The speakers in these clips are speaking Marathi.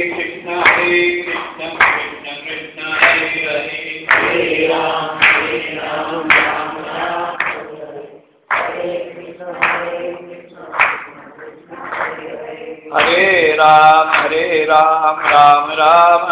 कृष्ण हरे कृष्ण कृष्ण कृष्ण हरे हरे हरे राम हरे राम राम राम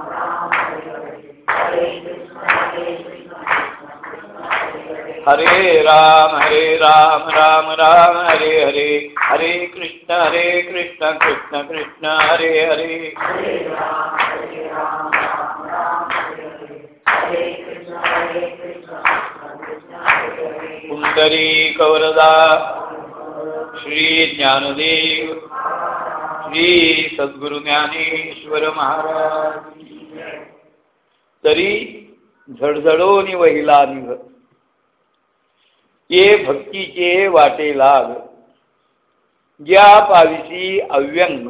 हरे राम हरे हरे हरे कृष्ण हरे कृष्ण कृष्ण कृष्ण हरे हरे। कुंडरी कवरदा श्री ज्ञानदेव श्री सद्गुरु ज्ञानेश्वर महाराज। तरी झडझडोनी वहिला निघ. ये भक्तीचे वाटे लाग. ज्या पाविसी अव्यंग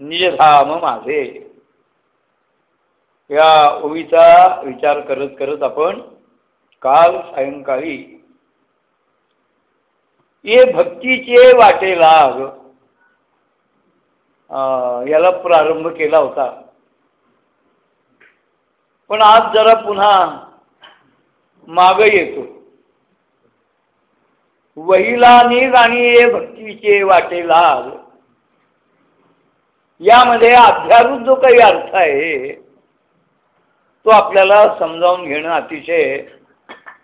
निजधाम माझे. या ओवीचा विचार करत करत आपण काल सायंकाळी ये भक्तीचे वाटे लाग. याला प्रारंभ केला होता. पण आज जरा पुन्हा माग येतो. वहिला नीग आणि ये भक्तीचे वाटे लाल. यामध्ये अध्यारूप जो काही अर्थ आहे तो आपल्याला समजावून घेणं अतिशय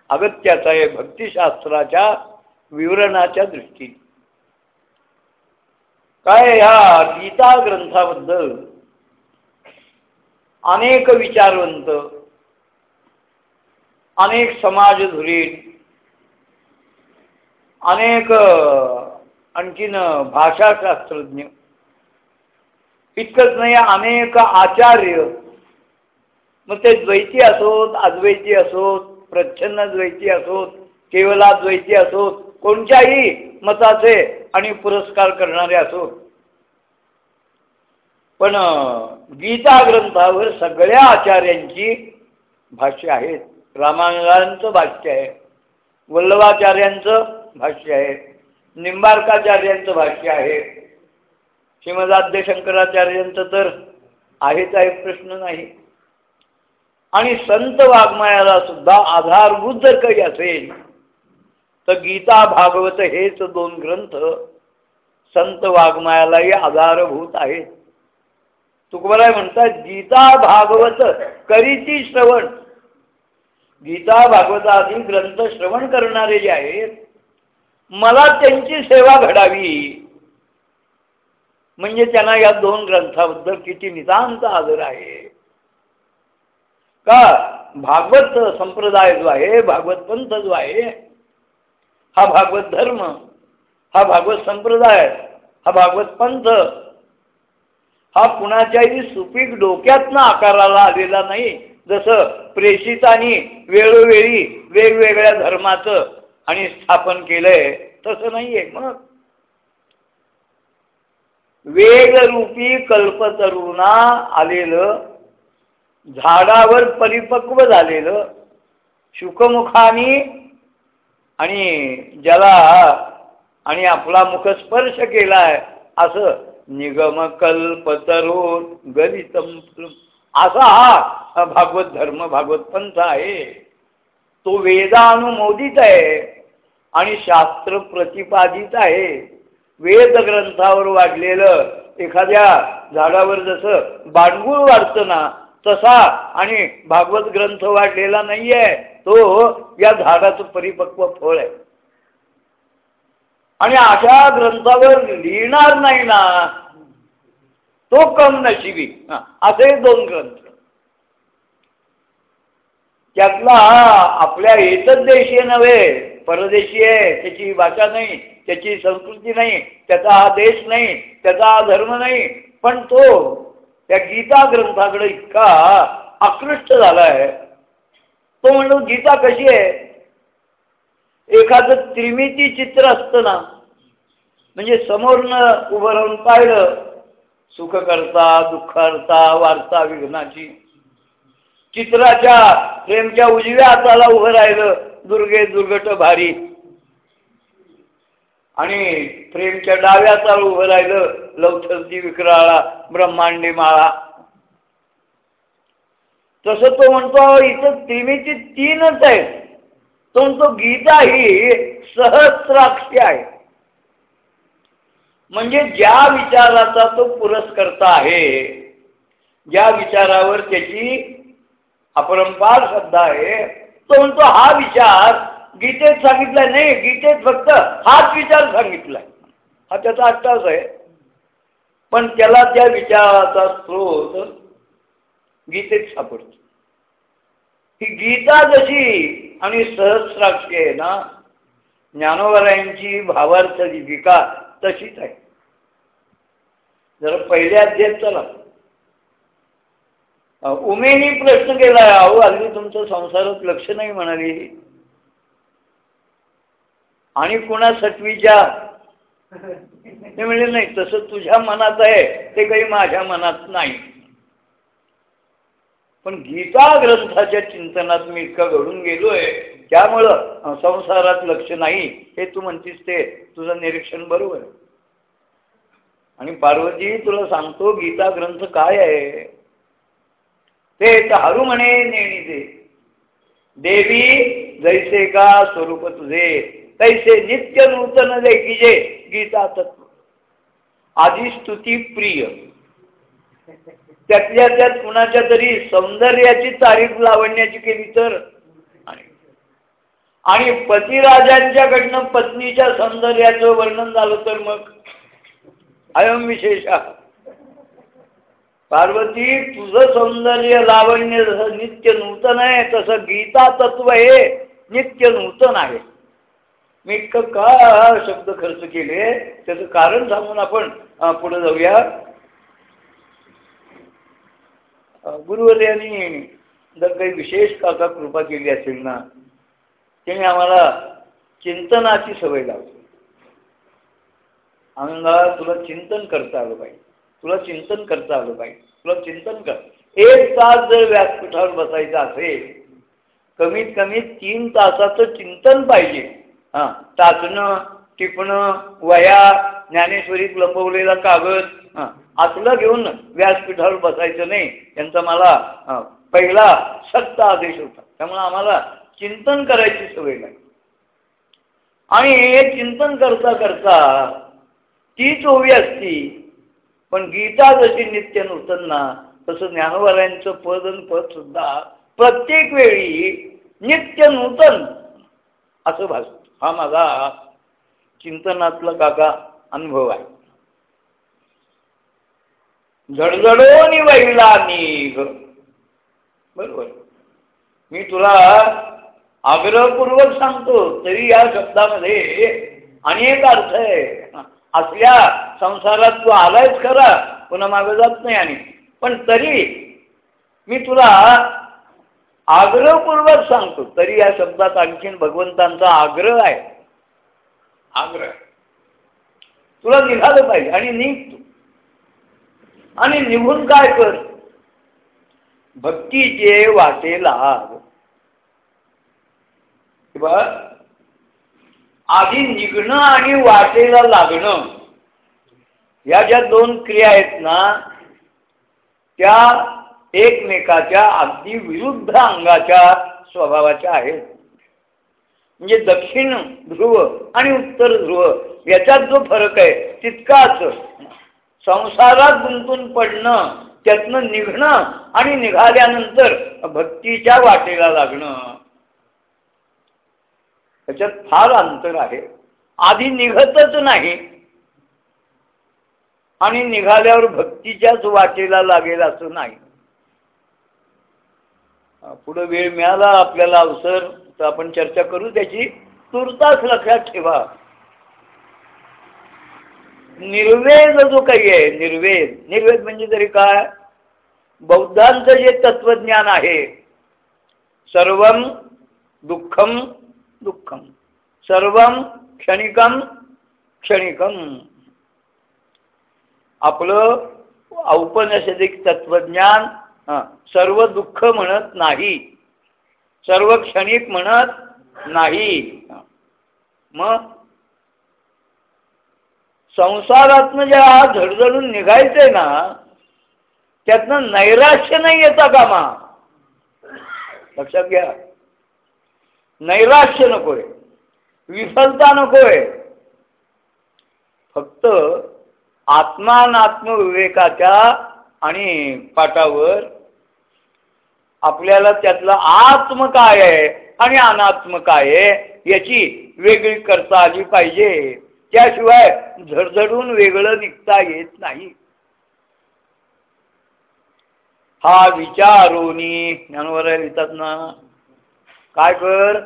अगत्याचं आहे भक्तिशास्त्राच्या विवरणाच्या दृष्टीने. काय ह्या गीता ग्रंथाबद्दल अनेक विचारवंत अनेक समाज धुरीण अनेक आणखीन भाषाशास्त्रज्ञ इतकंच नाही अनेक आचार्य मग ते द्वैती असोत अद्वैती असोत प्रच्छन्न द्वैती असोत केवलाद्वैती असोत कोणत्याही मताचे आणि पुरस्कार करणारे असोत. पण गीता ग्रंथावर सगळ्या आचार्यांची भाष्य आहेत. रामानुजांचं भाष्य आहे. वल्लभाचार्यांचं भाष्य आहे. निंबार्काचार्यांचं भाष्य आहे. श्रीमदाद्य शंकराचार्यांचं तर आहेच आहे प्रश्न नाही. आणि संत वाङ्मयाला सुद्धा आधारभूत जर काही असेल तर गीता भागवत हेच दोन ग्रंथ संत वाङ्मयालाही आधारभूत आहेत. तुकबराय म्हणतात गीता भागवत करीची श्रवण. गीता भागवता आदी ग्रंथ श्रवण करणारे जे आहेत मला त्यांची सेवा घडावी. म्हणजे त्यांना या दोन ग्रंथाबद्दल किती नितांत आदर आहे. का? भागवत संप्रदाय जो आहे भागवत पंथ जो आहे हा भागवत धर्म हा भागवत संप्रदाय हा भागवत पंथ हा कुणाच्याही सुपीक डोक्यातनं आकाराला आलेला नाही. जसं प्रेषितांनी वेळोवेळी वेगवेगळ्या धर्माचं आणि स्थापन केलंय तसं नाहीये. मग वेगरूपी कल्पतरुणा आलेलं झाडावर परिपक्व झालेलं शुकमुखानी आणि ज्याला आणि आपला मुख स्पर्श केलाय असं निगमकल्पतरुण गलितम असा हा भागवत धर्म भागवत पंथ आहे. तो वेदानुमोदित आहे आणि शास्त्र प्रतिपादित आहे. वेद ग्रंथावर वाढलेलं एखाद्या झाडावर जसं बांडगुळ वाढतं ना तसा आणि भागवत ग्रंथ वाढलेला नाहीये तो या झाडाचं परिपक्व फळ आहे. आणि अशा ग्रंथावर लिहिणार नाही ना तो कम नशिबी. असे दोन ग्रंथ. त्यातला आपल्या एकच देशीय नव्हे परदेशी आहे त्याची भाषा नाही त्याची संस्कृती नाही त्याचा हा देश नाही त्याचा हा धर्म नाही पण तो त्या गीता ग्रंथाकडे इतका आकृष्ट झाला आहे तो म्हणतो गीता कशी आहे? एखादं त्रिमिती चित्र असतं ना म्हणजे समोरनं उभं राहून पाहिलं सुख करता दुःख करता वार्ता विघ्नाची. चित्राच्या प्रेमच्या उजव्या हाताला उभं राहिलं दुर्गे दुर्गट भारी. आणि प्रेमच्या डाव्या चालू उभं राहिलं लवथरती विक्राळा ब्रह्मांडी माळा. तसं तो म्हणतो इथं त्रिमिती तीनच आहेत. तो गीता ही सहस्राक्षी आहे. म्हणजे ज्या विचाराचा तो पुरस्कर्ता आहे ज्या विचारावर त्याची अपरंपार श्रद्धा आहे तो म्हणतो हा विचार गीतेत सांगितलाय नाही गीतेत फक्त हाच विचार सांगितलाय. हा त्याचा अट्टाच आहे. पण त्याला त्या विचाराचा स्रोत गीतेत सापडतो. ही गीता जशी आणि सहस्राक्षी आहे ना ज्ञानोबरायांची भावार्थ जीविका तशीच आहे. जरा पहिल्या अध्यात चला. उमेनी प्रश्न केला अहो अगदी तुमचं संसारात लक्ष नाही म्हणाली. आणि कुणा सटवीच्या ते म्हणजे नाही तसं तुझ्या मनात आहे ते काही माझ्या मनात नाही. पण गीता ग्रंथाच्या चिंतनात मी इतका घडून गेलोय त्यामुळं संसारात लक्ष नाही हे तू म्हणतीस ते तुझं निरीक्षण बरोबर आहे. आणि पार्वती तुला सांगतो गीता ग्रंथ काय आहे? ते हरू म्हणे नेणीचे देवी जैसे का स्वरूप तुझे तैसे नित्य नूतन जे गीता तत्व. आधी स्तुती प्रिय. त्यातल्या त्यात कुणाच्या तरी सौंदर्याची तारीफ लावण्याची केली तर? आणि पतिराजांच्याकडनं पत्नीच्या सौंदर्याचं वर्णन झालं तर मग? अयम विशेष. पार्वती तुझं सौंदर्य लावण्य जसं नित्य नूतन आहे तसं गीता तत्व हे नित्य नूतन आहे. मी इतकं का शब्द खर्च केले? त्याचं कारण सांगून आपण पुढे जाऊया. गुरुवर्यांनी जर काही विशेष काका कृपा केली असेल ना त्याने आम्हाला चिंतनाची सवय लावली. अंगा तुला चिंतन करता आलं पाहिजे. तुला चिंतन करता आलं पाहिजे. तुला चिंतन कर. एक तास जर व्यासपीठावर बसायचं असेल कमीत कमी तीन तासाचं चिंतन पाहिजे. हां टाचणं टिपणं वया ज्ञानेश्वरीत लपवलेला कागद हां आतलं घेऊन व्यासपीठावर बसायचं नाही. यांचा मला पहिला सक्त आदेश होता. त्यामुळे आम्हाला चिंतन करायची सवय नाही आणि हे चिंतन करता करता तीच ओवी असती. पण गीता जशी नित्य नूतन ना तसं ज्ञानवाल्यांचं पद आणि पद सुद्धा प्रत्येक वेळी नित्य नूतन असं भास हा माझा चिंतनातला काका अनुभव आहे. झडझडोनी वैला निघ. बरोबर. मी तुला आग्रहपूर्वक सांगतो तरी या शब्दामध्ये अनेक अर्थ आहे. असल्या संसारात तू आलायच खरा पुन्हा मागं जात नाही आणि. पण तरी मी तुला आग्रहपूर्वक सांगतो तरी या शब्दात आणखीन भगवंतांचा आग्रह आहे. आग्रह. तुला निघालं पाहिजे आणि निघ तू आणि निघून काय कर? भक्तीचे वाटे लाग. आधी निघणं आणि वाटेला लागणं या ज्या दोन क्रिया आहेत ना त्या एकमेकाच्या अगदी विरुद्ध अंगाच्या स्वभावाच्या आहेत. म्हणजे दक्षिण ध्रुव आणि उत्तर ध्रुव याच्यात जो फरक आहे तितकाच. संसारात गुंतून पडणं त्यातनं निघणं आणि निघाल्यानंतर भक्तीच्या वाटेला लागणं. त्याच्यात फार अंतर आहे. आधी निघतच नाही. आणि निघाल्यावर भक्तीच्याच वाटेला लागेल असं नाही. पुढे वेळ मिळाला आपल्याला अवसर तर आपण चर्चा करू त्याची. तुर्तास लक्षात ठेवा. निर्वेद जो काही आहे निर्वेद. निर्वेद म्हणजे तरी काय? बौद्धांचं जे तत्वज्ञान आहे सर्वम दुःखम दुःखम सर्वम क्षणिकम क्षणिकम आपलं औपनिषदिक तत्वज्ञान सर्व दुःख म्हणत नाही. सर्व क्षणिक म्हणत नाही. मग संसारातनं ज्या झडझडून निघायचंय ना त्यातनं नैराश्य नाही येता कामा. लक्षात घ्या. नैराश्य नकोय. विफलता नकोय. फक्त आत्मानात्मविवेकाच्या आणि पाठावर आपल्याला त्यातलं आत्म काय आहे आणि अनात्म काय आहे याची वेगळी करता आली पाहिजे. त्याशिवाय झडझडून वेगळं निघता येत नाही. हा विचारोनी ज्ञानवर लिहितात ना काय कर?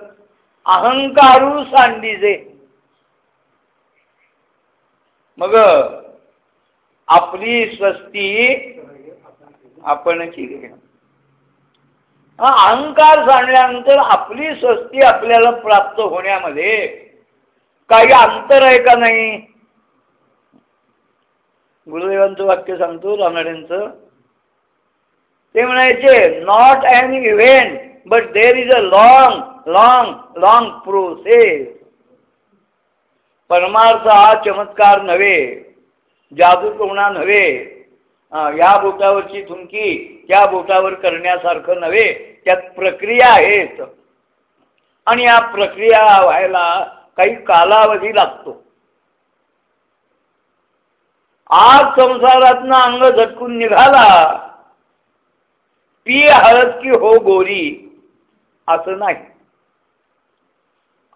अहंकारू सांडीजे. मग आपली स्वस्ती आपण हा अहंकार सांडल्यानंतर आपली स्वस्ती आपल्याला प्राप्त होण्यामध्ये काही अंतर आहे का नाही? गुरुदेवांचं वाक्य सांगतो रानड्यांचं ते म्हणायचे not an event but there is a long long long process परमार्थ हा चमत्कार नव्हे जादू टोणा नव्हे या बोटावरची थुंकी त्या बोटावर करण्यासारखं नव्हे. त्यात प्रक्रिया आहेत. आणि या प्रक्रिया व्हायला काही कालावधी लागतो. आज संसारातनं अंग झटकून निघाला पी हळद की हो गोरी असं नाही.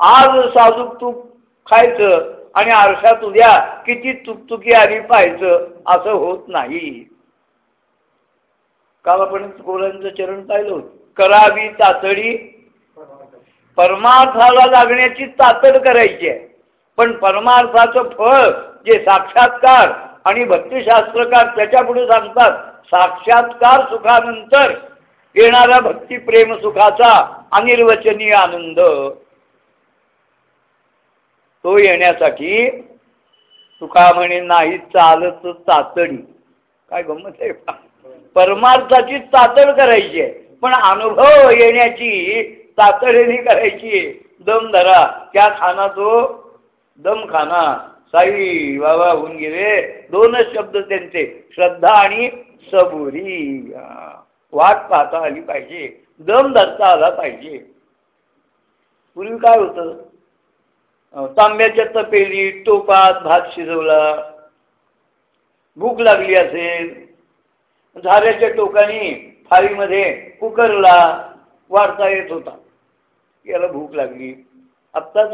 आज साजूक तूप खायचं आणि आरशात उद्या किती तुकतुकी आली पाहायचं असं होत नाही. काल आपण गोलांचं चरण पाहिलं होत. करावी तातडी परमार्थाला लागण्याची तातड करायची आहे. पण परमार्थाचं फळ जे साक्षात्कार आणि भक्तिशास्त्रकार त्याच्या पुढे सांगतात साक्षात्कार सुखानंतर येणाऱ्या भक्ती प्रेम सुखाचा अनिर्वचनीय आनंद. तो येण्यासाठी तुका म्हणे नाही चालत तातडी. काय गमत आहे? परमार्थाची तातड करायची आहे. पण अनुभव येण्याची तातडीने करायची. दम धरा. त्या खाना तो दम खाना साई बाबा होऊन गेले. दोनच शब्द त्यांचे. श्रद्धा आणि सबुरी. वाट पाहता आली पाहिजे. दम धरता आला पाहिजे. पूर्वी काय होतं? तांब्याच्या तपेली टोपात भात शिजवला. भूक लागली असेल. झाऱ्याच्या टोकाने थाळीमध्ये कुकरला वाढता येत होता. याला भूक लागली. आत्ताच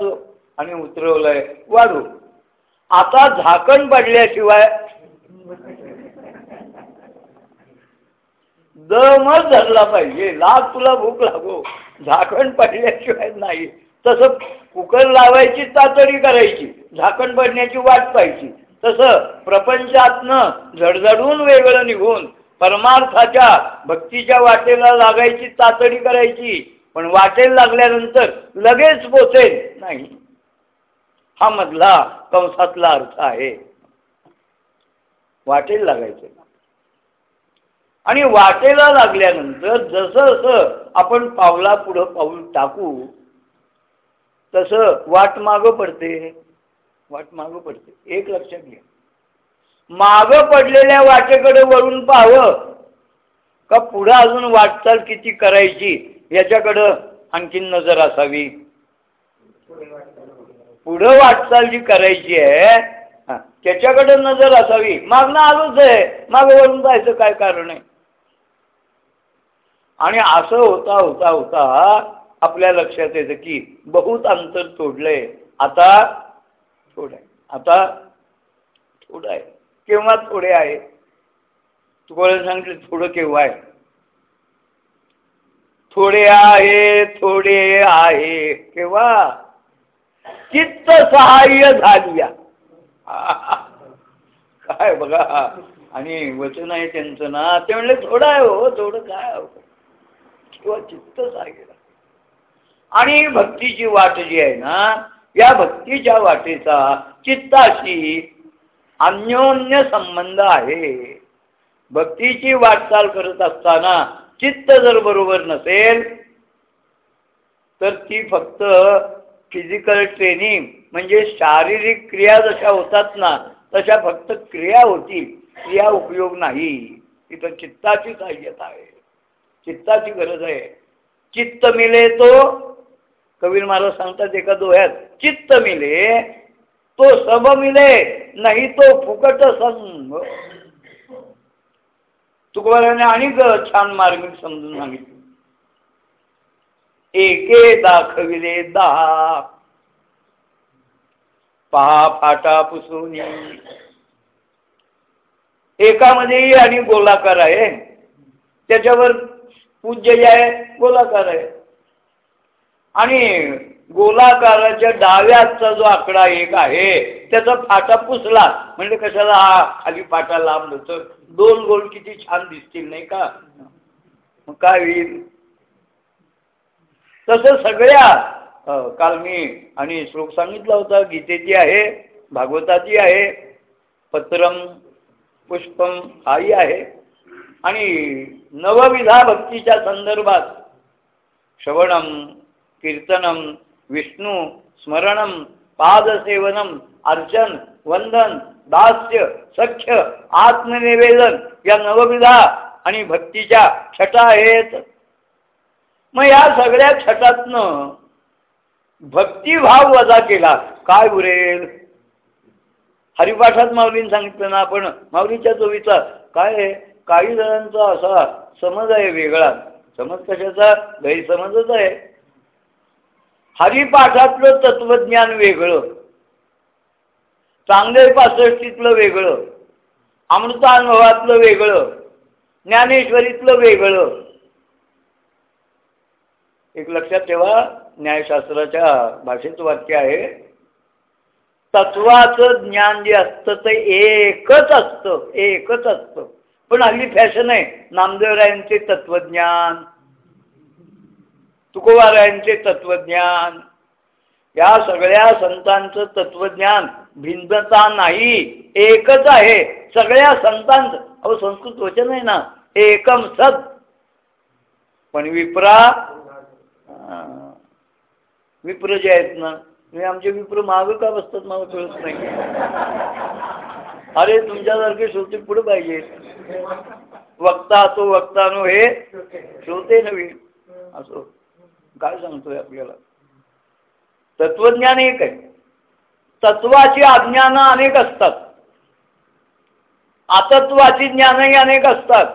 आणि उतरवलंय वाढू. आता झाकण पडल्याशिवाय दमच धरला पाहिजे. लाग तुला भूक लागो. झाकण पडल्याशिवाय नाही. तसं कुकर लावायची तातडी करायची. झाकण पडण्याची वाट पाहिजे तसं प्रपंचातनं झडझडून वेगळं निघून परमार्थाच्या भक्तीच्या वाटेला लागायची तातडी करायची. पण वाटेल लागल्यानंतर लगेच पोचेल नाही. हा मधला कंसातला अर्थ आहे. वाटेल लागायचं. आणि वाटेला लागल्यानंतर जसं जसं आपण पावला पुढं पाऊल टाकू तसं वाट मागं पडते. वाट मागं पडते. एक लक्षात घ्या. माग पडलेल्या वाटेकडे वळून पाहावं. का पुढं अजून वाटचाल किती करायची? याच्याकडं आणखीन नजर असावी. पुढं वाटचाल जी करायची आहे त्याच्याकडं नजर असावी. मागणं आलोच आहे. मागं वळून जायचं काय कारण आहे? आणि असं होता होता होता आपल्या लक्षात येतं की बहुत अंतर तोडलंय. आता थोडं आहे. आता थोडं आहे. केव्हा थोडे आहे? तुम्हाला सांगितलं थोडं केव्हा आहे? थोडे आहे थोडे आहे. केव्हा? चित्त सहाय्य झाली काय बघा. आणि वचन आहे त्यांचं ना ते म्हणले थोडं आहे हो थोडं काय हो. किंवा चित्त सहाय्य आणि भक्तीची वाट जी आहे ना या भक्तीच्या वाटेचा चित्ताशी अन्योन्य संबंध आहे. भक्तीची वाटचाल करत असताना चित्त जर बरोबर नसेल तर ती फक्त फिजिकल ट्रेनिंग म्हणजे शारीरिक क्रिया जशा होतात ना तशा फक्त क्रिया होतील. क्रिया उपयोग नाही. तिथं चित्ताची सहाय्यता आहे. चित्ताची गरज आहे. चित्त मिले तो कबीर महाराज सांगतात एका दोह्यात चित्त मिले तो सब मिले नाही तो फुकट संग. तुकोबाराने आणि छान मार्ग समजून सांगितले. एके दाखविले दहा पहा फाटा पुसून. एकामध्येही आणि गोलाकार आहे. त्याच्यावर पूज्य जे आहे गोलाकार आहे. आणि गोलाकाराच्या डाव्याचा जो आकडा एक आहे त्याचा फाटा पुसला. म्हणजे कशाला हा खाली फाटा लांब होतं? दोन गोल किती छान दिसतील नाही का? मग काय होईल? तसं सगळ्या काल मी आणि श्लोक सांगितला होता गीतेची आहे भागवताची आहे पत्रम पुष्पम हाही आहे. आणि नवविधा भक्तीच्या संदर्भात श्रवणम कीर्तनम विष्णू स्मरणम पादसेवनम अर्चन वंदन दास्य सख्य आत्मनिवेदन या नवविधा आणि भक्तीच्या छटा आहेत. मग या सगळ्या छटातनं भक्तिभाव वजा केला. काय उरेल हरिपाठात माऊलीने सांगितलं ना आपण माऊलीच्या चोवीचा. काय आहे? काही जणांचा असा समज आहे वेगळा. समज कशाचा? गैरसमजच आहे. हरिपाठातलं तत्वज्ञान वेगळं. चांगले पासष्टीतलं वेगळं. अमृतानुभवातलं वेगळं. ज्ञानेश्वरीतलं वेगळं. एक लक्षात ठेवा न्यायशास्त्राच्या भाषेचं वाक्य आहे तत्वाचं ज्ञान जे असतं ते एकच असतं एकच असतं. पण हल्ली फॅशन आहे. नामदेवरायांचे तत्वज्ञान तुकोबारायांचे तत्वज्ञान. या सगळ्या संतांचं तत्वज्ञान भिन्नता नाही एकच आहे. सगळ्या संतांचं अहो संस्कृत वचन आहे ना एकम सत. पण विप्रा विप्र जे आहेत ना मी आमचे विप्र माग का बसतात मला कळत नाही. अरे तुमच्यासारखे श्रोते पुढे पाहिजे. वक्ता तो वक्तानो हे श्रोते नवीन असो. काय सांगतोय आपल्याला? तत्वज्ञान एक आहे. तत्वाची अज्ञानं अनेक असतात. आतत्वाची ज्ञानही अनेक असतात.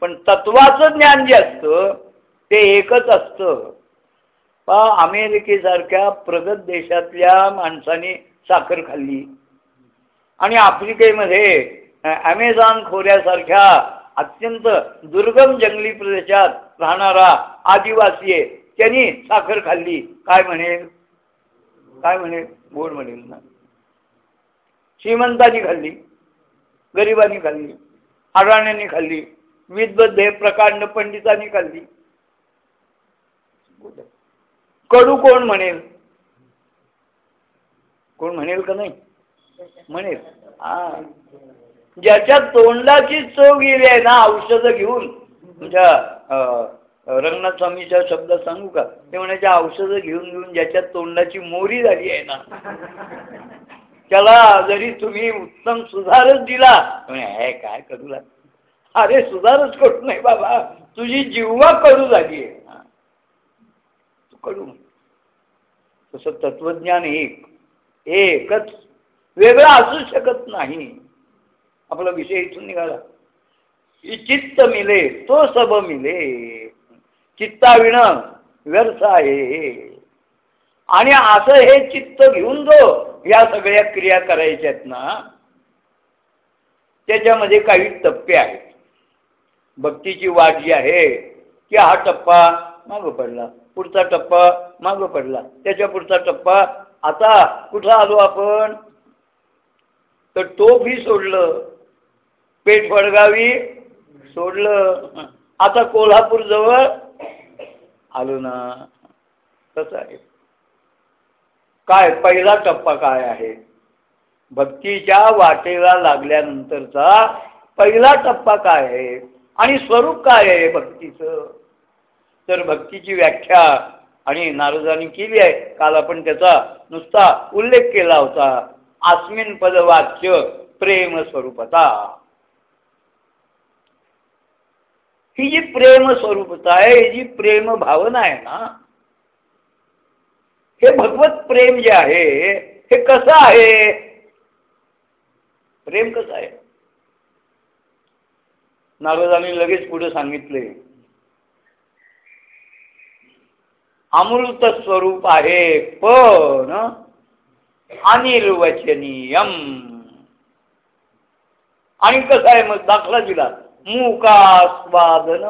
पण तत्वाचं ज्ञान जे असतं ते एकच असतं. पा अमेरिकेसारख्या प्रगत देशातल्या माणसाने साखर खाल्ली. आणि आफ्रिकेमध्ये ॲमेझॉन खोऱ्यासारख्या अत्यंत दुर्गम जंगली प्रदेशात राहणारा आदिवासी त्यांनी साखर खाल्ली. काय म्हणेल? काय म्हणेल? गोड म्हणेल ना. श्रीमंतांनी खाल्ली. गरिबांनी खाल्ली. अडाण्यांनी खाल्ली. विद्बद्ध प्रकांड पंडितांनी खाल्ली. कडू कोण म्हणेल? कोण म्हणेल का नाही? म्हणेल. हा. ज्याच्या तोंडाची चव गेली आहे ना औषधं घेऊन म्हणजे, तुमच्या रंगनाथ स्वामीच्या शब्दात सांगू का? ते म्हणायचे औषधं घेऊन घेऊन ज्याच्या तोंडाची मोरी झाली आहे ना. त्याला जरी तुम्ही उत्तम सुधारच दिला हे काय करू अरे सुधारच करू नाही बाबा. तुझी जिव्हा कडू झाली आहे. तू कडू तसं तत्वज्ञान एक. एकच. वेगळा असू शकत नाही. आपला विषय इथून निघाला. चित्त मिले तो सब मिले. चित्ताविण व्यर्थ आहे. आणि असं हे चित्त घेऊन जो या सगळ्या क्रिया करायच्या आहेत ना त्याच्यामध्ये काही टप्पे आहेत. भक्तीची वाट जी आहे की हा टप्पा मागं पडला पुढचा टप्पा मागं पडला त्याच्या पुढचा टप्पा आता कुठं आलो आपण? तर टोपही सोडलं पेठ वडगावी सोडलं. आता कोल्हापूर जवळ आलो ना. कसं आहे. काय पहिला टप्पा काय आहे? भक्तीच्या वाटेला लागल्यानंतरचा पहिला टप्पा काय आहे? आणि स्वरूप काय आहे भक्तीचं? तर भक्तीची व्याख्या आणि नारदांनी केली आहे. काल आपण त्याचा नुसता उल्लेख केला होता. आस्मिन पदवाच्य प्रेम स्वरूपता. ही जी प्रेम स्वरूपता आहे ही जी प्रेम भावना आहे ना हे भगवत प्रेम जे आहे हे कसं आहे? प्रेम कसं आहे? नारदांनी लगेच पुढे सांगितले अमृत स्वरूप आहे पण अनिर्वचनीयम. आणि कसं आहे मग दाखला दिला? मुकास्वादन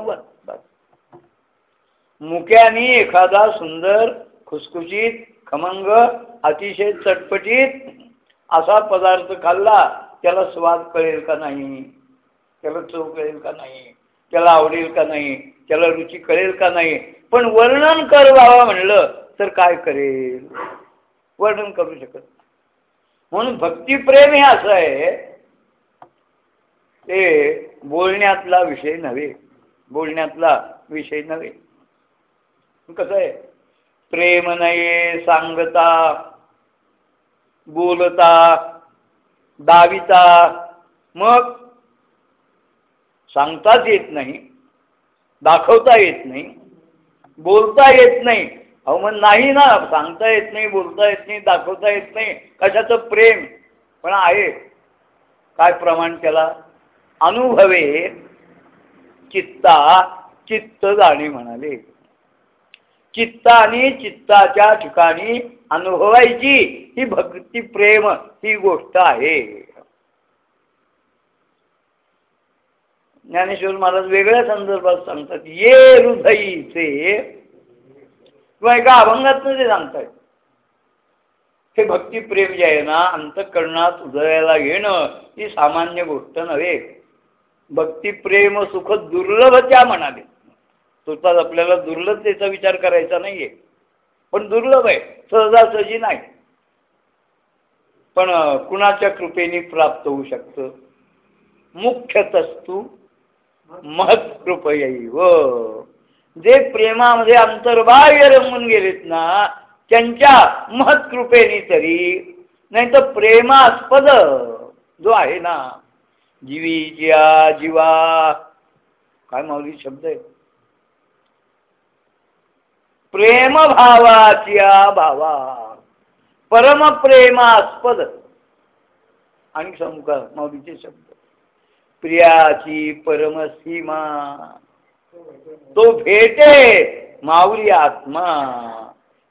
मुक्याने एखादा सुंदर खुसखुशीत खमंग अतिशय चटपटीत असा पदार्थ खाल्ला त्याला स्वाद कळेल का नाही? त्याला चव कळेल का नाही? त्याला आवडेल का नाही? त्याला रुची कळेल का नाही? पण वर्णन कर बाबा म्हणलं तर काय करेल? वर्णन करू शकत म्हणून भक्तिप्रेम हे असं आहे ते बोलण्यातला विषय नव्हे. बोलण्यातला विषय नव्हे. कसं आहे? प्रेम नये सांगता बोलता दाविता. मग सांगताच येत नाही दाखवता येत नाही बोलता येत नाही. अहो मग नाही ना. सांगता येत नाही बोलता येत नाही दाखवता येत नाही. कशाचं प्रेम? पण आहे. काय प्रमाण त्याला? अनुभवे चित्ता चित्त जाणे म्हणाले. चित्ताने चित्ताच्या ठिकाणी अनुभवायची ही भक्ती प्रेम ही गोष्ट आहे. ज्ञानेश्वर महाराज वेगळ्या संदर्भात सांगतात ये हृदयीचे किंवा एका अभंगात ते सांगतात. हे भक्तिप्रेम जे आहे ना अंतकरणात उदयाला येणं ही सामान्य गोष्ट नव्हे. भक्ती प्रेम सुख दुर्लभ त्या म्हणाले स्वतःच आपल्याला दुर्लभतेचा विचार करायचा नाहीये. पण दुर्लभ आहे सहजासहजी नाही. पण कुणाच्या कृपेने प्राप्त होऊ शकतं? महत्कृप व जे प्रेमामध्ये अंतर्बाह्य रमून गेलेत ना त्यांच्या महत्कृपेने तरी नाही तर प्रेमास्पद जो आहे ना जीवी जिया जीवा. काय माऊली शब्द आहे? प्रेम भावाच्या भावा. परम प्रेमास्पद. आणि सांगू माऊलीचे शब्द? प्रियाची परमसीमा तो भेटे माऊली आत्मा.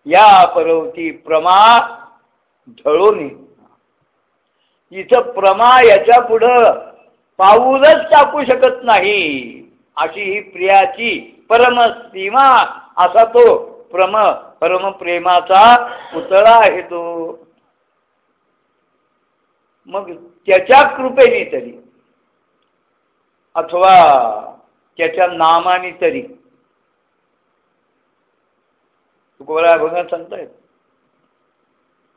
या परवती प्रमा ढळून इथं प्रमा याच्या पुढं पाऊलच टाकू शकत नाही. अशी ही प्रियाची परमसीमा असा तो प्रम परमप्रेमाचा पुतळा आहे तो. मग त्याच्या कृपेने तरी अथवा त्याच्या नामाने तरी तुकोबरा भगत सांगतायत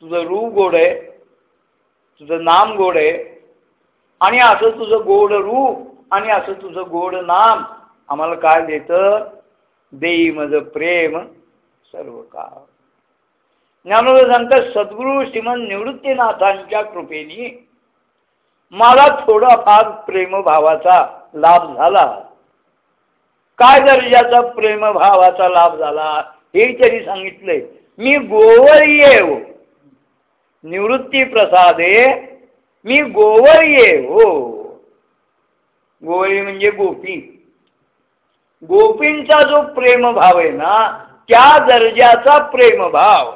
तुझं रूप गोड आहे तुझं नाम गोड आहे आणि असं तुझं गोड रूप आणि असं तुझं गोड नाम आम्हाला काय देतं? देई मज प्रेम सर्व काळ ज्ञानोदय सांगतात सद्गुरू श्रीमंत निवृत्तीनाथांच्या कृपेने मला थोडाफार प्रेमभावाचा लाभ झाला. काय दर्जाचा प्रेमभावाचा लाभ झाला हे त्यांनी सांगितलंय. मी गोवळी येव निवृत्ती प्रसादे मी गोवरी हो. गोवळी म्हणजे गोपी. गोपींचा जो प्रेमभाव आहे ना त्या दर्जाचा प्रेमभाव.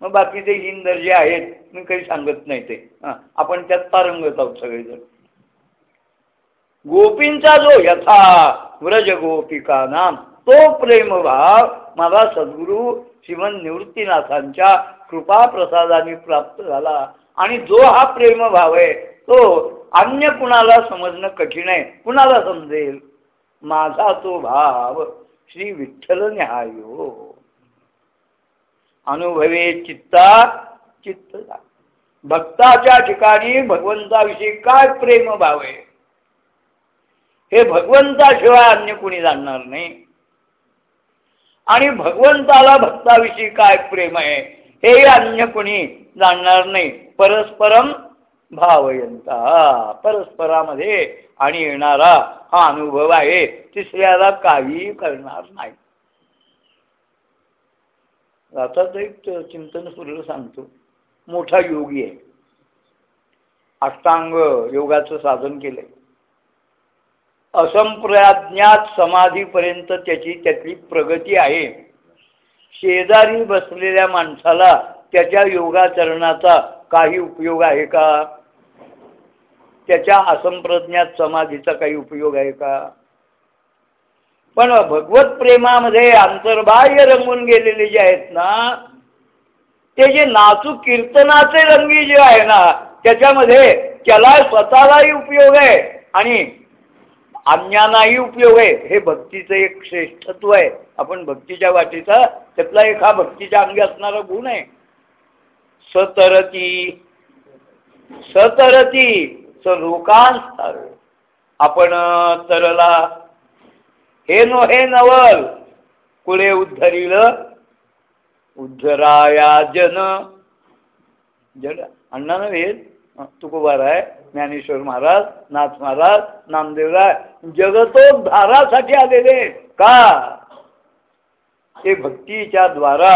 मग बाकीचे हिन दर्जे आहेत मी काही सांगत नाही ते. आपण त्यात पारंगत आहोत सगळेजण. गोपींचा जो यथा व्रज गोपिका नाम तो प्रेमभाव मला सद्गुरू श्रीमंत निवृत्तीनाथांच्या कृपा प्रसादाने प्राप्त झाला. आणि जो हा प्रेमभाव आहे तो अन्य कुणाला समजणं कठीण आहे कुणाला समजेल? माझा तो भाव श्री विठ्ठल न्यायो. अनुभवे चित्ता चित्त भक्ताच्या ठिकाणी भगवंताविषयी काय प्रेम भाव आहे? हे भगवंताशिवाय अन्य कोणी जाणणार नाही. आणि भगवंताला भक्ताविषयी काय प्रेम आहे? हे अन्य कोणी जाणणार नाही. परस्परम भावयंता परस्परामध्ये आणि येणारा हा अनुभव आहे तिसऱ्याला काही करणार नाही. आता एक चिंतन सुरू सांगतो. मोठा योगी आहे. अष्टांग योगाचं साधन केलंय. असंप्रज्ञात समाधीपर्यंत त्याची त्यातली प्रगती आहे. शेजारी बसलेल्या माणसाला त्याच्या योगाचरणाचा काही उपयोग आहे का? त्याच्या असंप्रज्ञात समाधीचा काही उपयोग आहे का? पण भगवत प्रेमामध्ये अंतर्बाह्य रंगून गेलेले जे आहेत ना ते जे नाचू कीर्तनाचे रंगी जे आहे ना त्याच्यामध्ये त्याला स्वतःलाही उपयोग आहे आणि अन्यानाही उपयोग आहे हे भक्तीचं एक श्रेष्ठत्व आहे. आपण भक्तीच्या वाटीचा त्यातला एक हा भक्तीच्या अंगी असणारा गुण आहे. सतरती सतरती स लोकांस आपण तरला हे नो हे नवल कुळे उद्धरील उद्धराया जन. जन अण्णा नव्हे तुकोबार आहे ज्ञानेश्वर महाराज नाथ महाराज नामदेवराय जगतोद्धारासाठी आलेले का? ते भक्तीच्या द्वारा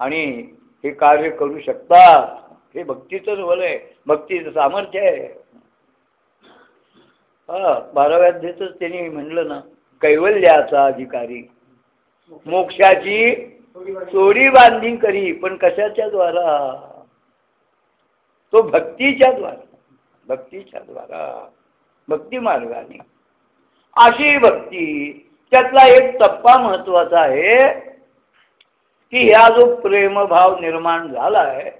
आणि हे कार्य करू शकतात. हे भक्तीचं बल आहे. भक्तीचं सामर्थ्य आहे. हा बाराव्या अध्यायच त्यांनी म्हणलं ना कैवल्याचा अधिकारी. मोक्षाची चोरी बांधणी करी पण कशाच्या द्वारा? तो भक्तीच्या द्वारा. भक्तीच्या द्वारा. भक्ती मार्गाने अशी भक्ती त्यातला एक टप्पा महत्त्वाचा आहे की ह्या जो प्रेमभाव निर्माण झाला आहे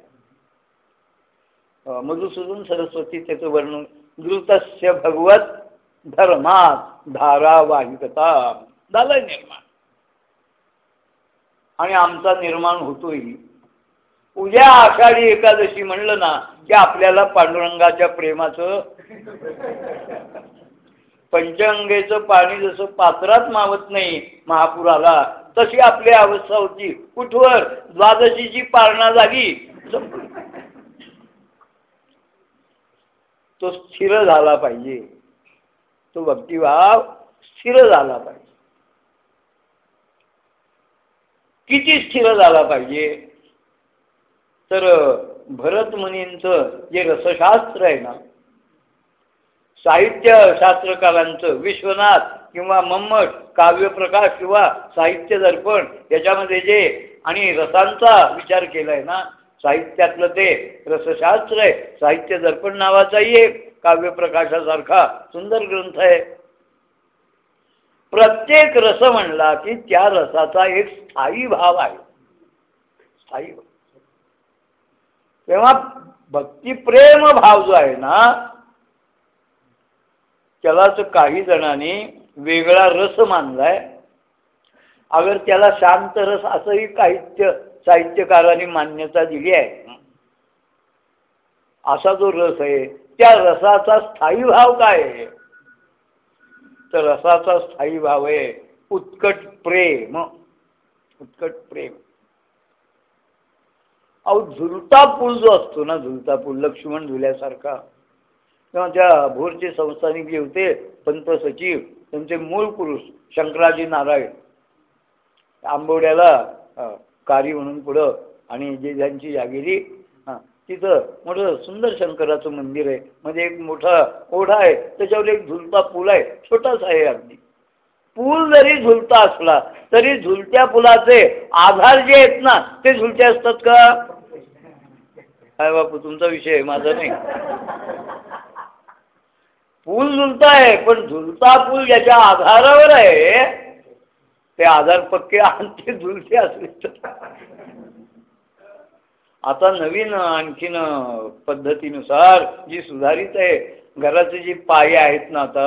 मधुसूदन सरस्वती त्याचं वर्णन द्रुतस्य भगवत धर्मात धारावाहिकता झालंय निर्माण. आणि आमचा निर्माण होतोय. उद्या आषाढी एकादशी म्हणलं ना की आपल्याला पांडुरंगाच्या प्रेमाचं पंचगंगेचं पाणी जसं पात्रात मावत नाही महापुराला तशी आपली अवस्था होती. कुठवर? द्वादशीची पारणा झाली. तो स्थिर झाला पाहिजे. तो भक्तिभाव स्थिर झाला पाहिजे. किती स्थिर झाला पाहिजे? तर भरत मुनींचं जे रसशास्त्र आहे ना साहित्य शास्त्रकारांचं विश्वनाथ किंवा मम्मट काव्यप्रकाश किंवा साहित्य दर्पण याच्यामध्ये जे आणि रसांचा विचार केला आहे ना साहित्यातलं ते रसशास्त्र आहे. साहित्य दर्पण नावाचाही एक काव्यप्रकाशासारखा सुंदर ग्रंथ आहे. प्रत्येक रस म्हणला की त्या रसाचा एक स्थायी भाव आहे. स्थायी भाव. तेव्हा भक्तिप्रेम भाव जो आहे ना त्यालाच काही जणांनी वेगळा रस मानलाय. अगर त्याला शांत रस असंही साहित्य साहित्यकारांनी मान्यता दिली आहे. असा जो रस आहे त्या रसाचा स्थायी भाव काय आहे? तर रसाचा स्थायी भाव आहे उत्कट प्रेम. उत्कट प्रेम. अहो झुलता पूल जो असतो ना झुलता पूल लक्ष्मण झुल्यासारखा तेव्हा त्या भोरचे संस्थानिक जे होते पंत सचिव त्यांचे मूळ पुरुष शंकराजी नारायण आंबवड्याला कारी म्हणून पुढं आणि जे ज्यांची जागिरी हां तिथं मोठं सुंदर शंकराचं मंदिर आहे. म्हणजे एक मोठा ओढा आहे त्याच्यावर एक झुलता पूल आहे छोटासा आहे अगदी. पूल जरी झुलता असला तरी झुलत्या पुलाचे आधार जे आहेत ना ते झुलते असतात का? काय बापू तुमचा विषय माझा नाही. पूल झुलता आहे पण झुलता पूल ज्याच्या आधारावर आहे. ते आधार पक्के आणखी झुलते असले तर. आता नवीन आणखीन पद्धतीनुसार जी सुधारित आहे घराचे जी पाये आहेत ना आता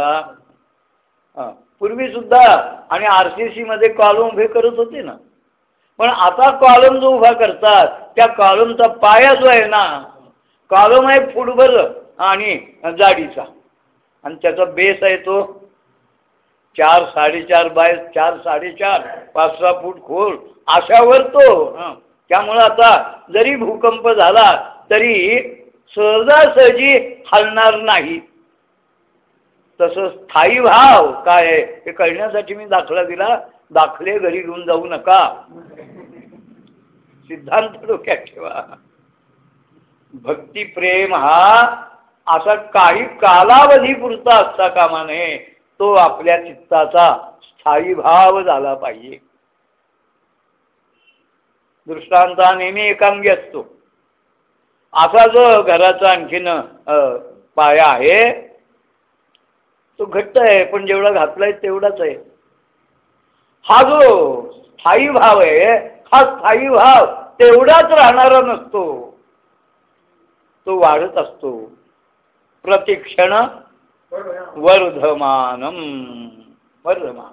हां पूर्वीसुद्धा आणि आर सी सीमध्ये कॉलम उभे करत होते ना. पण आता कॉलम जो उभा करतात त्या कॉलमचा पाया जो आहे ना कॉलम आहे फुटभर आणि जाडीचा. आणि त्याचा बेस आहे तो चार साडेचार बाय चार साडेचार पाच सहा फूट खोल अशावर तो. हां. त्यामुळं आता जरी भूकंप झाला तरी सहजासहजी हलणार नाही. तसं स्थायी भाव काय आहे हे कळण्यासाठी मी दाखला दिला. दाखले घरी घेऊन जाऊ नका. सिद्धांत डोक्यात ठेवा. भक्तिप्रेम हा असा काही कालावधीपुरता असता कामा नये तो आपल्या चित्ताचा स्थायी भाव झाला पाहिजे. दृष्टांता नेहमी एकांगी असतो. असा जो घराचा आणखीन पाया आहे तो घट्ट आहे पण जेवढा घातलाय तेवढाच आहे. हा जो स्थायी भाव आहे हा स्थायी भाव तेवढाच राहणारा नसतो. तो वाढत असतो. प्रतिक्षण वर्धमानम. वर्धमान.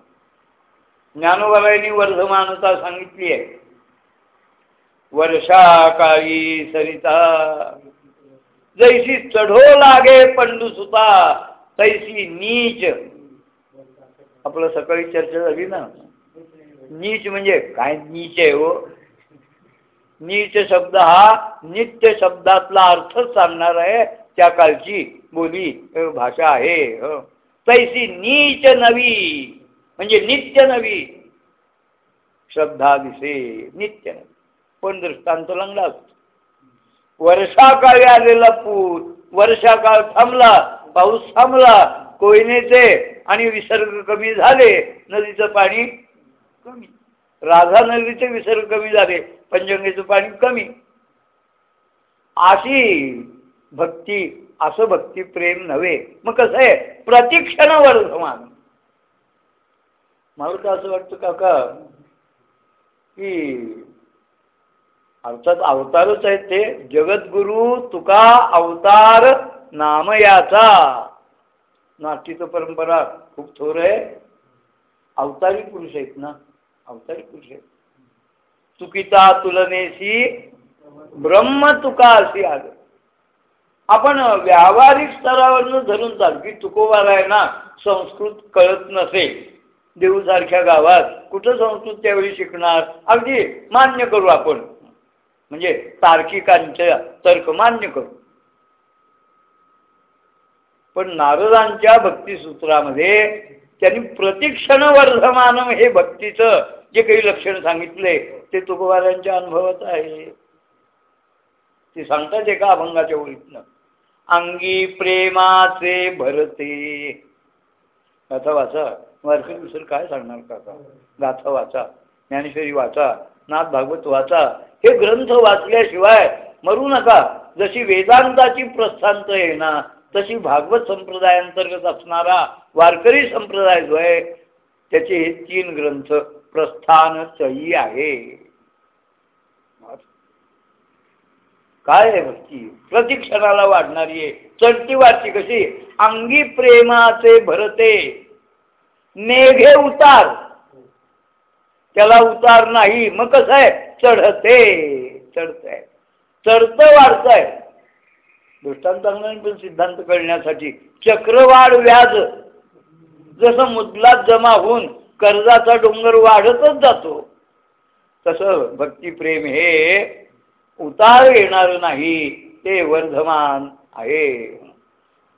ज्ञानोबाबाईंनी वर्धमानता सांगितली आहे. वर्षा काळी सरिता जैसी चढो लागे पंडू सुता तैसी नीच. आपलं सकाळी चर्चा झाली ना. नीच म्हणजे काय नीच आहे हो? नीच शब्द हा नित्य शब्दातला अर्थच सांगणार आहे. त्या कालची बोली भाषा आहे तैसी नीच नवी म्हणजे नित्य नवी. श्रद्धा दिसे नित्य नवी. पण दृष्टांत लंगला वर्षाकाळी आलेला पूर वर्षाकाळ थांबला पाऊस थांबला कोयनेचे आणि विसर्ग कमी झाले नदीचं पाणी कमी. राधा नदीचे विसर्ग कमी झाले पंजंगेचं पाणी कमी. अशी भक्ती असं भक्ती प्रेम नव्हे. मग कसं आहे? प्रतिक्षण वर्धमान मला तर असं वाटतं काका की अर्थात अवतारच आहेत ते. जगद्गुरु तुका अवतार नामयाचा नाट्यचं परंपरा खूप थोर आहे. अवतारी पुरुष आहेत ना? अवतारी पुरुष आहेत. चुकीचा तुलनेशी ब्रह्म तुका अशी आलं आपण व्यावहारिक स्तरावरनं धरून चाल. की तुकोबाला आहे ना संस्कृत कळत नसेल. देऊसारख्या गावात कुठं संस्कृत त्यावेळी शिकणार? अगदी मान्य करू आपण. म्हणजे तार्किकांच्या तर्क मान्य करू. पण नारदांच्या भक्तिसूत्रामध्ये त्यांनी प्रतिक्षण वर्धमानम हे भक्तीचं जे काही लक्षण सांगितले ते तुकोबारांच्या अनुभवात आहे. ते सांगतात एका अभंगाच्या ओळीतनं. अंगी प्रेमाचे भरते. गाथा वाचा. वारकरी दुसरं काय सांगणार काका गाथा वाचा. ज्ञानेश्वरी वाचा. नाथ भागवत वाचा. हे ग्रंथ वाचल्याशिवाय मरू नका. जशी वेदांताची प्रस्थांत आहे ना तशी भागवत संप्रदायांतर्गत असणारा वारकरी संप्रदाय जो आहे त्याचे हे तीन ग्रंथ प्रस्थानचही आहे. काय आहे भक्ती प्रतिक्षणाला वाढणारी आहे. चढती वाढती कशी? अंगी प्रेमाचे भरते. नेघे उतार. त्याला उतार नाही. मग कसं आहे? चढते चढतंय चढतं वाढतंय दृष्टांत पण सिद्धांत कळण्यासाठी चक्रवाढ व्याज. जसं मुदलात जमा होऊन कर्जाचा डोंगर वाढतच जातो तसं भक्तिप्रेम हे उतार येणार नाही ते वर्धमान आहे.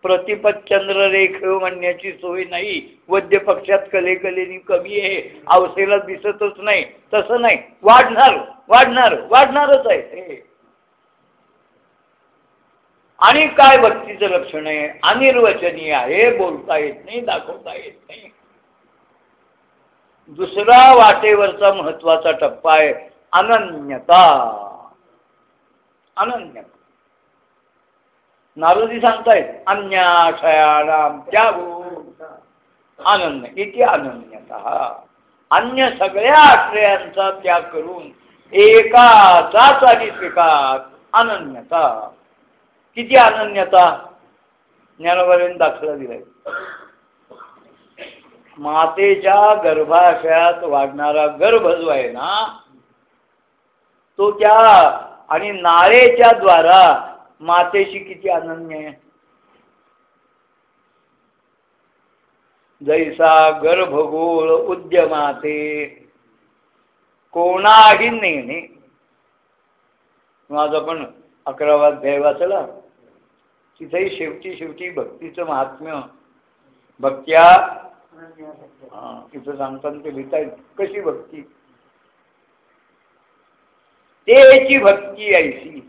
प्रतिपचंद्र रेख म्हणण्याची सोय नाही वद्य पक्षात कले कलेनी कमी आहे अवसेला दिसतच नाही तसं नाही. वाढणार वाढणार वाढणारच आहे ते. आणि काय भक्तीचं लक्षण आहे? अनिर्वचनीय आहे बोलता येत नाही दाखवता येत नाही. दुसरा वाटेवरचा महत्त्वाचा टप्पा आहे अनन्यता. अनन्यता नारदी सांगतायत अन्याशयाराम त्यागो। अनन्य इथे अनन्यता। अन्य सगळ्या आश्रयांचा त्याग करून एकाचाच आणि स्वीकार अनन्यता. किती अनन्यता? ज्ञानोबाईंनी दाखला दिलाय. मातेच्या गर्भाशयात वाढणारा गर्भ जो आहे ना तो त्या आणि नाळेच्या द्वारा मातेशी किती अनन्य आहे. जैसा गर्भगोळ उद्यमाते कोणाही नेणे. आज आपण अकरावा अध्याय वाचला. तिथेही शेवटी शेवटी भक्तीचं महात्म्य. भक्त्या तिथं सांगताना ते लिहितायत. कशी भक्ती? तेची भक्ती ऐसी.